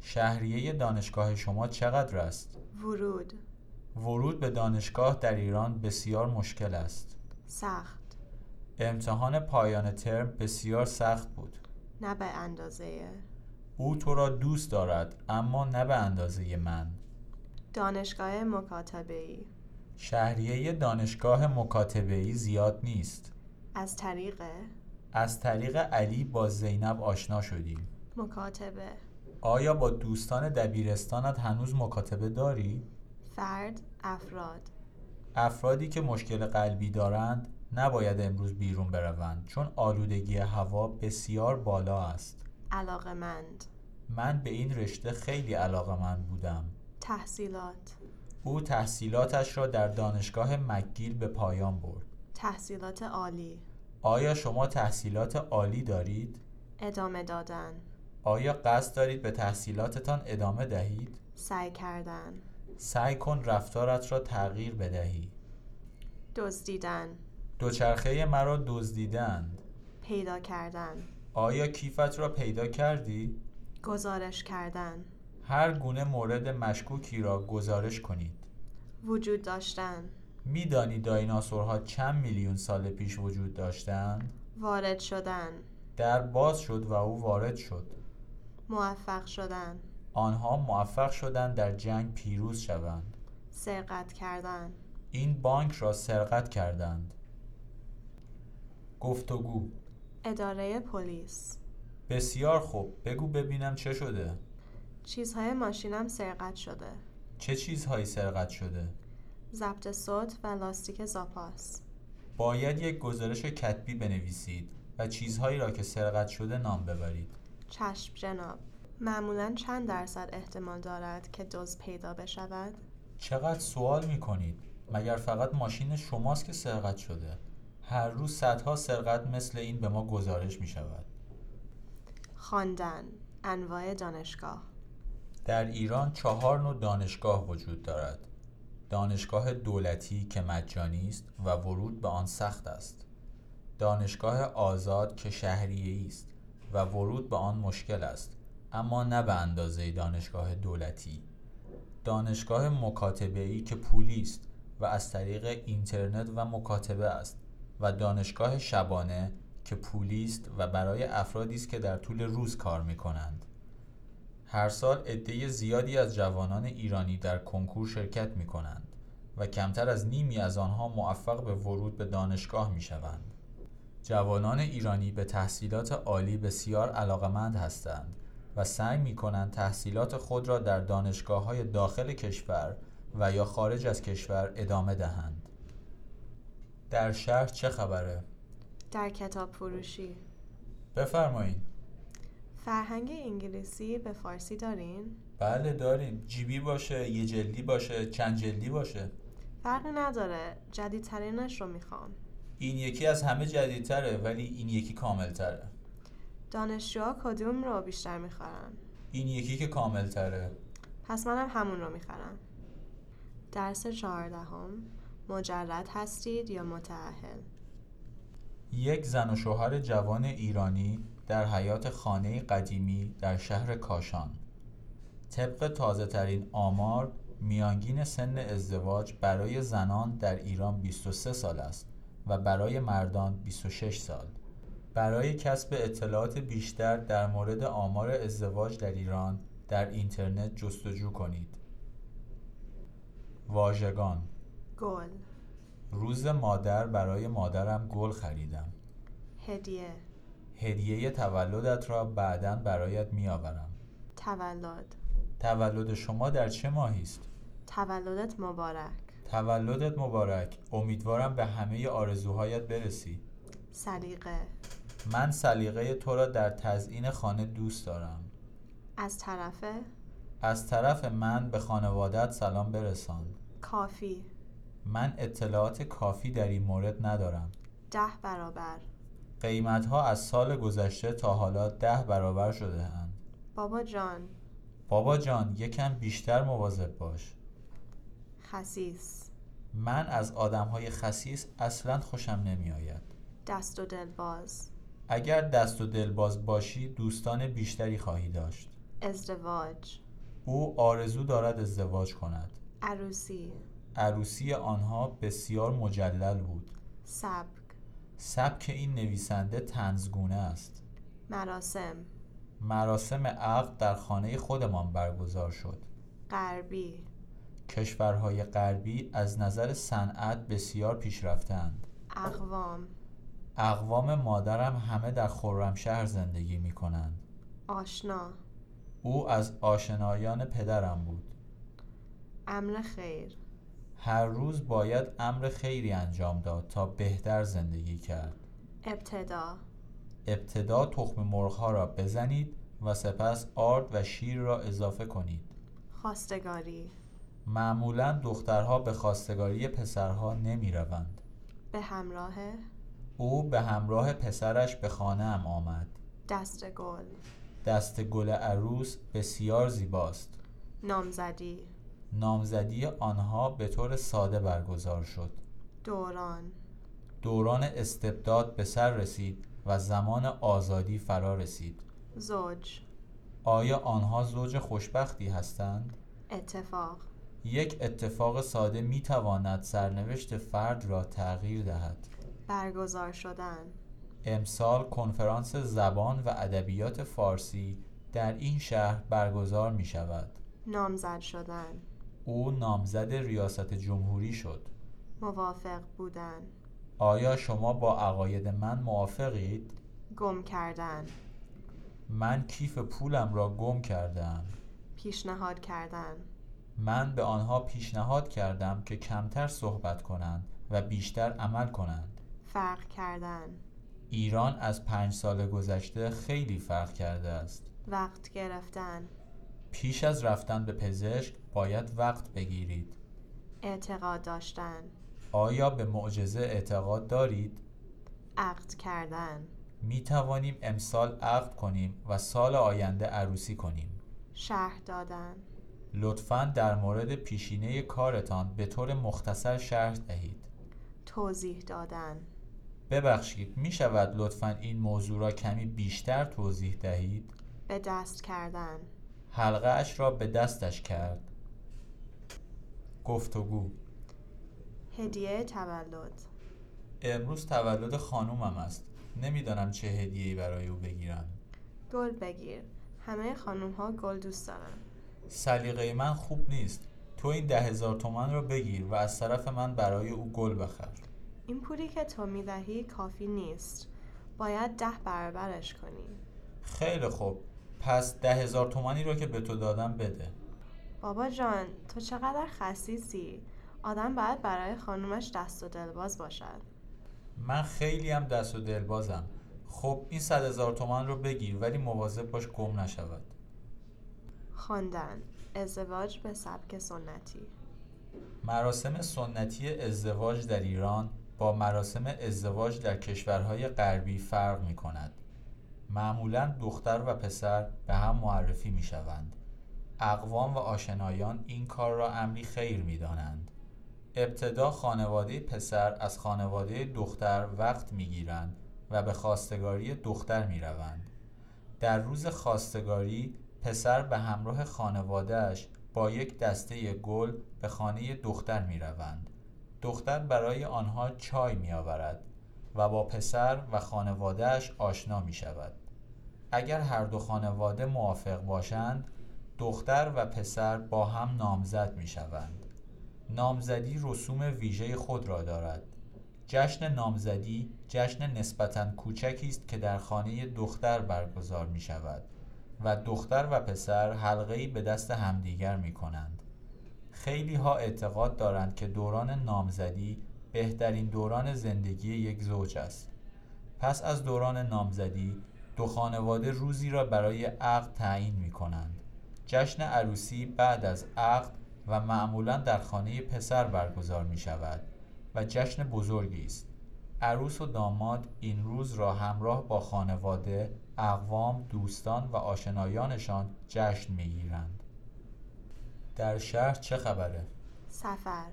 شهریه دانشگاه شما چقدر است؟ ورود ورود به دانشگاه در ایران بسیار مشکل است. سخت امتحان پایان ترم بسیار سخت بود. نه به اندازه او تو را دوست دارد اما نه به اندازه من. دانشگاه مکاتبه ای شهریه دانشگاه مکاتبه زیاد نیست. از طریق از طریق علی با زینب آشنا شدیم. مکاتبه آیا با دوستان دبیرستانت هنوز مکاتبه داری؟ فرد افراد افرادی که مشکل قلبی دارند نباید امروز بیرون بروند چون آلودگی هوا بسیار بالا است. علاقمند من به این رشته خیلی علاقمند بودم. تحصیلات او تحصیلاتش را در دانشگاه مکگیل به پایان برد. تحصیلات عالی آیا شما تحصیلات عالی دارید؟ ادامه دادن آیا قصد دارید به تحصیلاتتان ادامه دهید؟ سعی کردن سعی کن رفتارت را تغییر بدهی. دزدیدن دوچرخه مرا دزدیدند. پیدا کردن آیا کیفت را پیدا کردی؟ گزارش کردن هر گونه مورد مشکوکی را گزارش کنید. وجود داشتن میدانی دایناسورها چند میلیون سال پیش وجود داشتند؟ وارد شدن در باز شد و او وارد شد. موفق شدن آنها موفق شدند در جنگ پیروز شوند. سرقت کردن. این بانک را سرقت کردند. گفتگو. اداره پلیس. بسیار خوب. بگو ببینم چه شده. چیزهای ماشینم سرقت شده. چه چیزهایی سرقت شده؟ ضبط صوت و لاستیک زاپاس. باید یک گزارش کتبی بنویسید و چیزهایی را که سرقت شده نام ببرید. چشم جناب. معمولا چند درصد احتمال دارد که دزد پیدا بشود؟ چقدر سوال می کنید مگر فقط ماشین شماست که سرقت شده؟ هر روز صدها سرقت مثل این به ما گزارش می شود خواندن انواع دانشگاه. در ایران چهار نوع دانشگاه وجود دارد. دانشگاه دولتی که مجانی است و ورود به آن سخت است. دانشگاه آزاد که شهریه است و ورود به آن مشکل است. اما نه به اندازه دانشگاه دولتی دانشگاه مکاتبه ای که پولی است و از طریق اینترنت و مکاتبه است و دانشگاه شبانه که پولی است و برای افرادی است که در طول روز کار می کنند هر سال عده زیادی از جوانان ایرانی در کنکور شرکت می کنند و کمتر از نیمی از آنها موفق به ورود به دانشگاه می شوند. جوانان ایرانی به تحصیلات عالی بسیار علاقمند هستند و سعی می کنند تحصیلات خود را در دانشگاه های داخل کشور و یا خارج از کشور ادامه دهند. در شهر چه خبره؟ در کتاب فروشی بفرمایید. فرهنگ انگلیسی به فارسی دارین؟ بله داریم جیبی باشه یه جلدی باشه چند جلدی باشه فرقی نداره جدیدترینش رو می‌خوام این یکی از همه جدیدتره ولی این یکی کاملتره دانشجوها کدوم رو بیشتر می‌خورن؟ این یکی که کاملتره پس منم همون رو می‌خرم. درس چهاردهم. مجرد هستید یا متعهل یک زن و شوهر جوان ایرانی در حیات خانه قدیمی در شهر کاشان. طبق تازه ترین آمار میانگین سن ازدواج برای زنان در ایران 23 سال است و برای مردان 26 سال. برای کسب اطلاعات بیشتر در مورد آمار ازدواج در ایران در اینترنت جستجو کنید. واژگان گل. روز مادر برای مادرم گل خریدم. هدیه. هدیه تولدت را بعدا برایت میآورم. تولد. تولد شما در چه ماهی است؟ تولدت مبارک. تولدت مبارک. امیدوارم به همه آرزوهایت برسی. سلیقه. من سلیقه تو را در تزیین خانه دوست دارم. از طرفه از طرف من به خانوادت سلام برسان. کافی. من اطلاعات کافی در این مورد ندارم. ده برابر. قیمت ها از سال گذشته تا حالا ده برابر شده اند. بابا جان. بابا جان یکم بیشتر مواظب باش. خسیس. من از آدم های خسیس اصلا خوشم نمی آید دست و دل باز اگر دست و دلباز باشی دوستان بیشتری خواهی داشت. ازدواج. او آرزو دارد ازدواج کند. عروسی. عروسی آنها بسیار مجلل بود. سبک. سبک این نویسنده تنزگونه است. مراسم. مراسم عقد در خانه خودمان برگزار شد. غربی. کشورهای غربی از نظر صنعت بسیار پیشرفتند اقوام. اقوام مادرم همه در خرمشهر زندگی می کنند آشنا. او از آشنایان پدرم بود. امر خیر. هر روز باید امر خیری انجام داد تا بهتر زندگی کرد. ابتدا. ابتدا تخم مرغها را بزنید و سپس آرد و شیر را اضافه کنید. خواستگاری. معمولا دخترها به خواستگاری پسرها نمی روند. به همراه او به همراه پسرش به خانه ام آمد. دست گل. دست گل عروس بسیار زیباست. نامزدی. نامزدی آنها به طور ساده برگزار شد. دوران. دوران استبداد به سر رسید و زمان آزادی فرا رسید. زوج. آیا آنها زوج خوشبختی هستند؟ اتفاق. یک اتفاق ساده می تواند سرنوشت فرد را تغییر دهد. برگزار شدن. امسال کنفرانس زبان و ادبیات فارسی در این شهر برگزار می شود. نامزد شدن. او نامزد ریاست جمهوری شد. موافق بودن. آیا شما با عقاید من موافقید؟ گم کردن. من کیف پولم را گم کردم. پیشنهاد کردن. من به آنها پیشنهاد کردم که کمتر صحبت کنند و بیشتر عمل کنند. فرق کردن. ایران از پنج سال گذشته خیلی فرق کرده است. وقت گرفتن. پیش از رفتن به پزشک باید وقت بگیرید. اعتقاد داشتن. آیا به معجزه اعتقاد دارید؟ عقد کردن. می توانیم امسال عقد کنیم و سال آینده عروسی کنیم. شرح دادن. لطفا در مورد پیشینه کارتان به طور مختصر شرح دهید. توضیح دادن. ببخشید می شود لطفا این موضوع را کمی بیشتر توضیح دهید؟ به دست کردن. حلقه اش را به دستش کرد. گفتگو. هدیه تولد. امروز تولد خانومم است. نمی‌دانم چه هدیه‌ای برای او بگیرم. گل بگیر. همه خانوم ها گل دوست دارن. سلیقه من خوب نیست. تو این ده هزار تومن را بگیر و از طرف من برای او گل بخر. این پولی که تو می‌دهی کافی نیست. باید ده برابرش کنی. خیلی خوب. پس ده هزار تومنی را که به تو دادم بده. بابا جان تو چقدر خسیسی آدم باید برای خانومش دست و دلباز باشد. من خیلی هم دست و دلبازم. خب این صد هزار تومن رو بگیر ولی مواظب باش گم نشود. خواندن. ازدواج به سبک سنتی. مراسم سنتی ازدواج در ایران با مراسم ازدواج در کشورهای غربی فرق می کند. معمولا دختر و پسر به هم معرفی می شوند. اقوام و آشنایان این کار را امری خیر می دانند. ابتدا خانواده پسر از خانواده دختر وقت می گیرند و به خواستگاری دختر می روند. در روز خواستگاری پسر به همراه خانوادهش با یک دسته گل به خانه دختر می روند. دختر برای آنها چای می آورد و با پسر و خانوادهش آشنا می شود. اگر هر دو خانواده موافق باشند دختر و پسر با هم نامزد می شوند. نامزدی رسوم ویژه خود را دارد. جشن نامزدی جشن نسبتا کوچکی است که در خانه دختر برگزار می شود و دختر و پسر حلقه‌ای به دست همدیگر می کنند. خیلی ها اعتقاد دارند که دوران نامزدی بهترین دوران زندگی یک زوج است. پس از دوران نامزدی دو خانواده روزی را برای عقد تعیین می کنند. جشن عروسی بعد از عقد و معمولا در خانه پسر برگزار می شود و جشن بزرگی است. عروس و داماد این روز را همراه با خانواده، اقوام، دوستان و آشنایانشان جشن می گیرند. در شهر چه خبره؟ سفر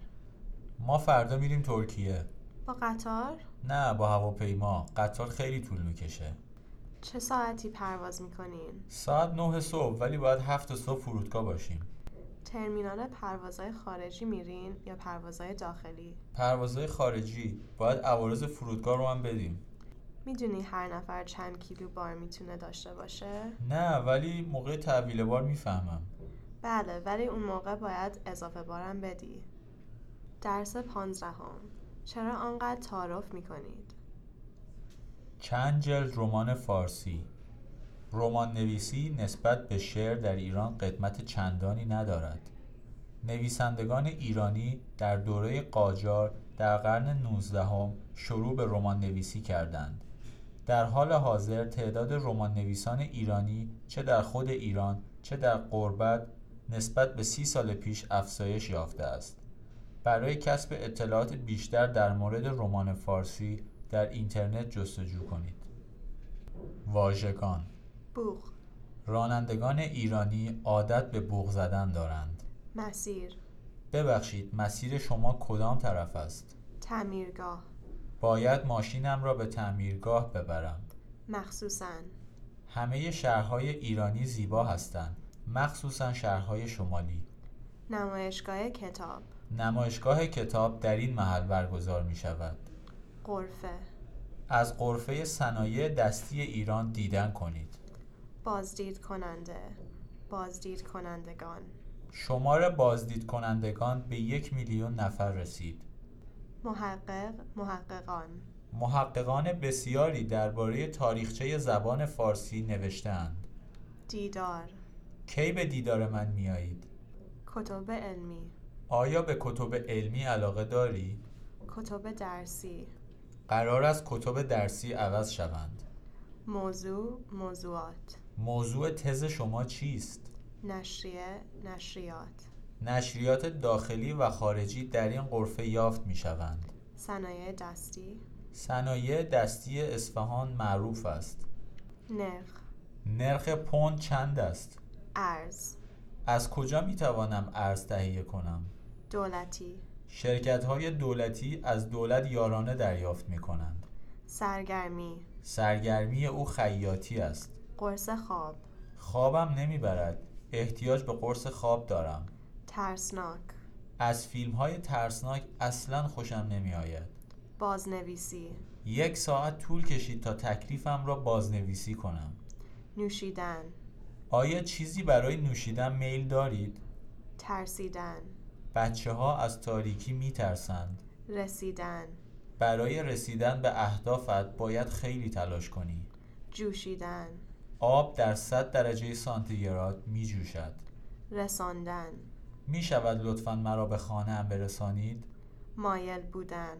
ما فردا میریم ترکیه. با قطار نه با هواپیما. قطار خیلی طول می‌کشه. چه ساعتی پرواز می‌کنین؟ ساعت نه صبح ولی باید هفت صبح فرودگاه باشیم. ترمینال پروازهای خارجی میرین یا پروازهای داخلی؟ پروازهای خارجی باید عوارض فرودگاه رو هم بدیم. می‌دونی هر نفر چند کیلو بار می‌تونه داشته باشه؟ نه ولی موقع تحویل بار می‌فهمم. بله ولی اون موقع باید اضافه بارم بدی. درس پانزدهم. چرا آنقدر تعارف می‌کنید؟ چند جلد رمان فارسی؟ رمان نویسی نسبت به شعر در ایران قدمت چندانی ندارد. نویسندگان ایرانی در دوره قاجار در قرن نوزدهم شروع به رمان نویسی کردند. در حال حاضر تعداد رمان نویسان ایرانی چه در خود ایران چه در قربت نسبت به سی سال پیش افزایش یافته است. برای کسب اطلاعات بیشتر در مورد رمان فارسی در اینترنت جستجو کنید. واژگان بوغ رانندگان ایرانی عادت به بوغ زدن دارند. مسیر ببخشید مسیر شما کدام طرف است؟ تعمیرگاه باید ماشینم را به تعمیرگاه ببرم. مخصوصا همه شهرهای ایرانی زیبا هستند. مخصوصا شهرهای شمالی. نمایشگاه کتاب. نمایشگاه کتاب در این محل برگزار می شود. قرفه. از قرفه صنایع دستی ایران دیدن کنید. بازدید کننده. بازدید کنندگان. شمار بازدید کنندگان به یک میلیون نفر رسید. محقق محققان. محققان بسیاری درباره تاریخچه زبان فارسی نوشتهاند. دیدار. کی به دیدار من میایید؟ کتب علمی. آیا به کتب علمی علاقه داری؟ کتب درسی. قرار است کتب درسی عوض شوند. موضوع موضوعات. موضوع تز شما چیست؟ نشریه نشریات. نشریات داخلی و خارجی در این قرفه یافت می شوند. صنایع دستی. صنایع دستی اصفهان معروف است. نرخ. نرخ پوند چند است؟ ارز. از کجا می توانم ارز تهیه کنم؟ دولتی. شرکت های دولتی از دولت یارانه دریافت می کنند سرگرمی. سرگرمی او خیاطی است. قرص خواب. خوابم نمی‌برد. احتیاج به قرص خواب دارم. ترسناک. از فیلم های ترسناک اصلا خوشم نمی آید بازنویسی. یک ساعت طول کشید تا تکلیفم را بازنویسی کنم. نوشیدن. آیا چیزی برای نوشیدن میل دارید؟ ترسیدن. بچه ها از تاریکی می ترسند رسیدن. برای رسیدن به اهدافت باید خیلی تلاش کنی. جوشیدن. آب در 100 درجه سانتیگراد می جوشد رساندن. می شود لطفا مرا به خانه هم برسانید؟ مایل بودن.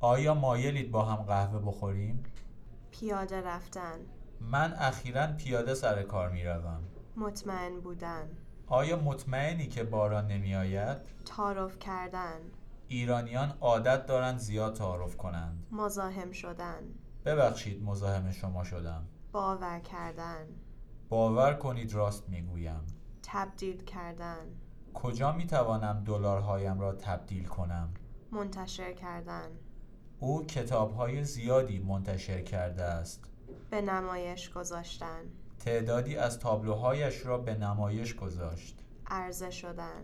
آیا مایلید با هم قهوه بخوریم؟ پیاده رفتن. من اخیرا پیاده سر کار می روم. مطمئن بودن آیا مطمئنی که باران نمی آید؟ تعارف کردن ایرانیان عادت دارند زیاد تعارف کنند. مزاحم شدن ببخشید مزاحم شما شدم. باور کردن باور کنید راست می گویم. تبدیل کردن کجا می توانم دلارهایم را تبدیل کنم؟ منتشر کردن او کتابهای زیادی منتشر کرده است. به نمایش گذاشتن تعدادی از تابلوهایش را به نمایش گذاشت. عرضه شدن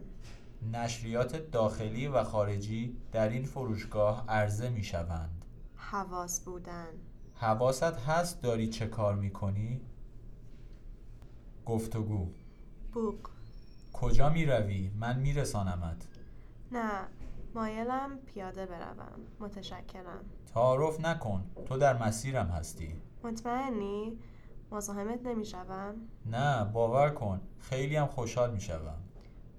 نشریات داخلی و خارجی در این فروشگاه عرضه می شوند. حواس بودن حواست هست داری چه کار می کنی؟ گفتگو بوق کجا می روی؟ من می رسانمت. نه مایلم پیاده بروم متشکرم تعارف نکن تو در مسیرم هستی مطمئنی؟ مزاحمت نمی‌شوم؟ نه باور کن خیلی هم خوشحال می شوم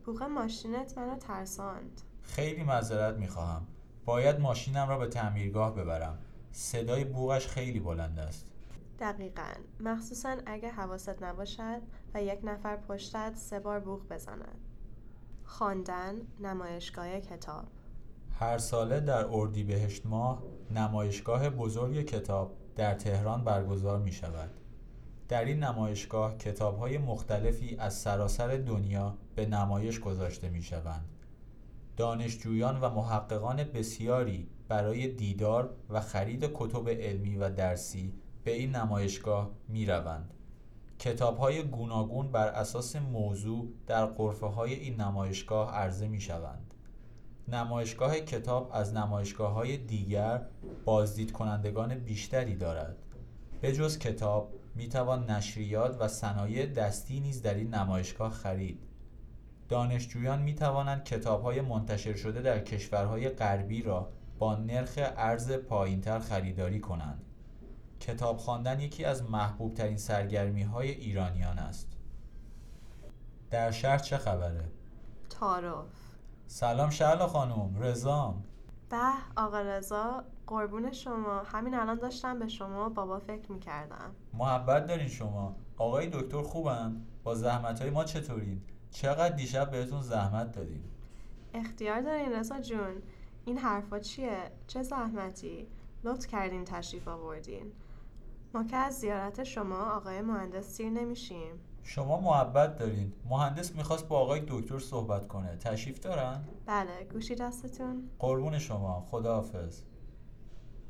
بوق ماشینت منو ترساند. خیلی معذرت می خواهم باید ماشینم را به تعمیرگاه ببرم. صدای بوغش خیلی بلند است. دقیقا. مخصوصا اگه حواست نباشد و یک نفر پشتت سه بار بوق بزند. خواندن نمایشگاه کتاب. هر ساله در اردیبهشت ماه نمایشگاه بزرگ کتاب. در تهران برگزار می شود. در این نمایشگاه کتاب های مختلفی از سراسر دنیا به نمایش گذاشته می شوند. دانشجویان و محققان بسیاری برای دیدار و خرید کتب علمی و درسی به این نمایشگاه می روند. کتاب های گوناگون بر اساس موضوع در قرفه های این نمایشگاه عرضه می شوند. نمایشگاه کتاب از نمایشگاه های دیگر بازدید کنندگان بیشتری دارد. به جز کتاب می توان نشریات و صنایع دستی نیز در این نمایشگاه خرید. دانشجویان می توانند کتاب های منتشر شده در کشورهای غربی را با نرخ ارز پایینتر خریداری کنند. کتاب خواندن یکی از محبوب ترین سرگرمی های ایرانیان است. در شهر چه خبره؟ تعارف سلام شهلا خانم رزام به آقا رضا قربون شما. همین الان داشتم به شما و بابا فکر می‌کردم. محبت دارین شما. آقای دکتر خوبن؟ با زحمت های ما چطورین؟ چقدر دیشب بهتون زحمت دادیم. اختیار دارین رضا جون. این حرفا چیه؟ چه زحمتی؟ لطف کردین تشریف آوردین. ما که از زیارت شما آقای مهندس سیر نمیشیم. شما محبت دارین. مهندس می‌خواست با آقای دکتر صحبت کنه. تشریف دارن؟ بله گوشی دستتون. قربون شما. خداحافظ.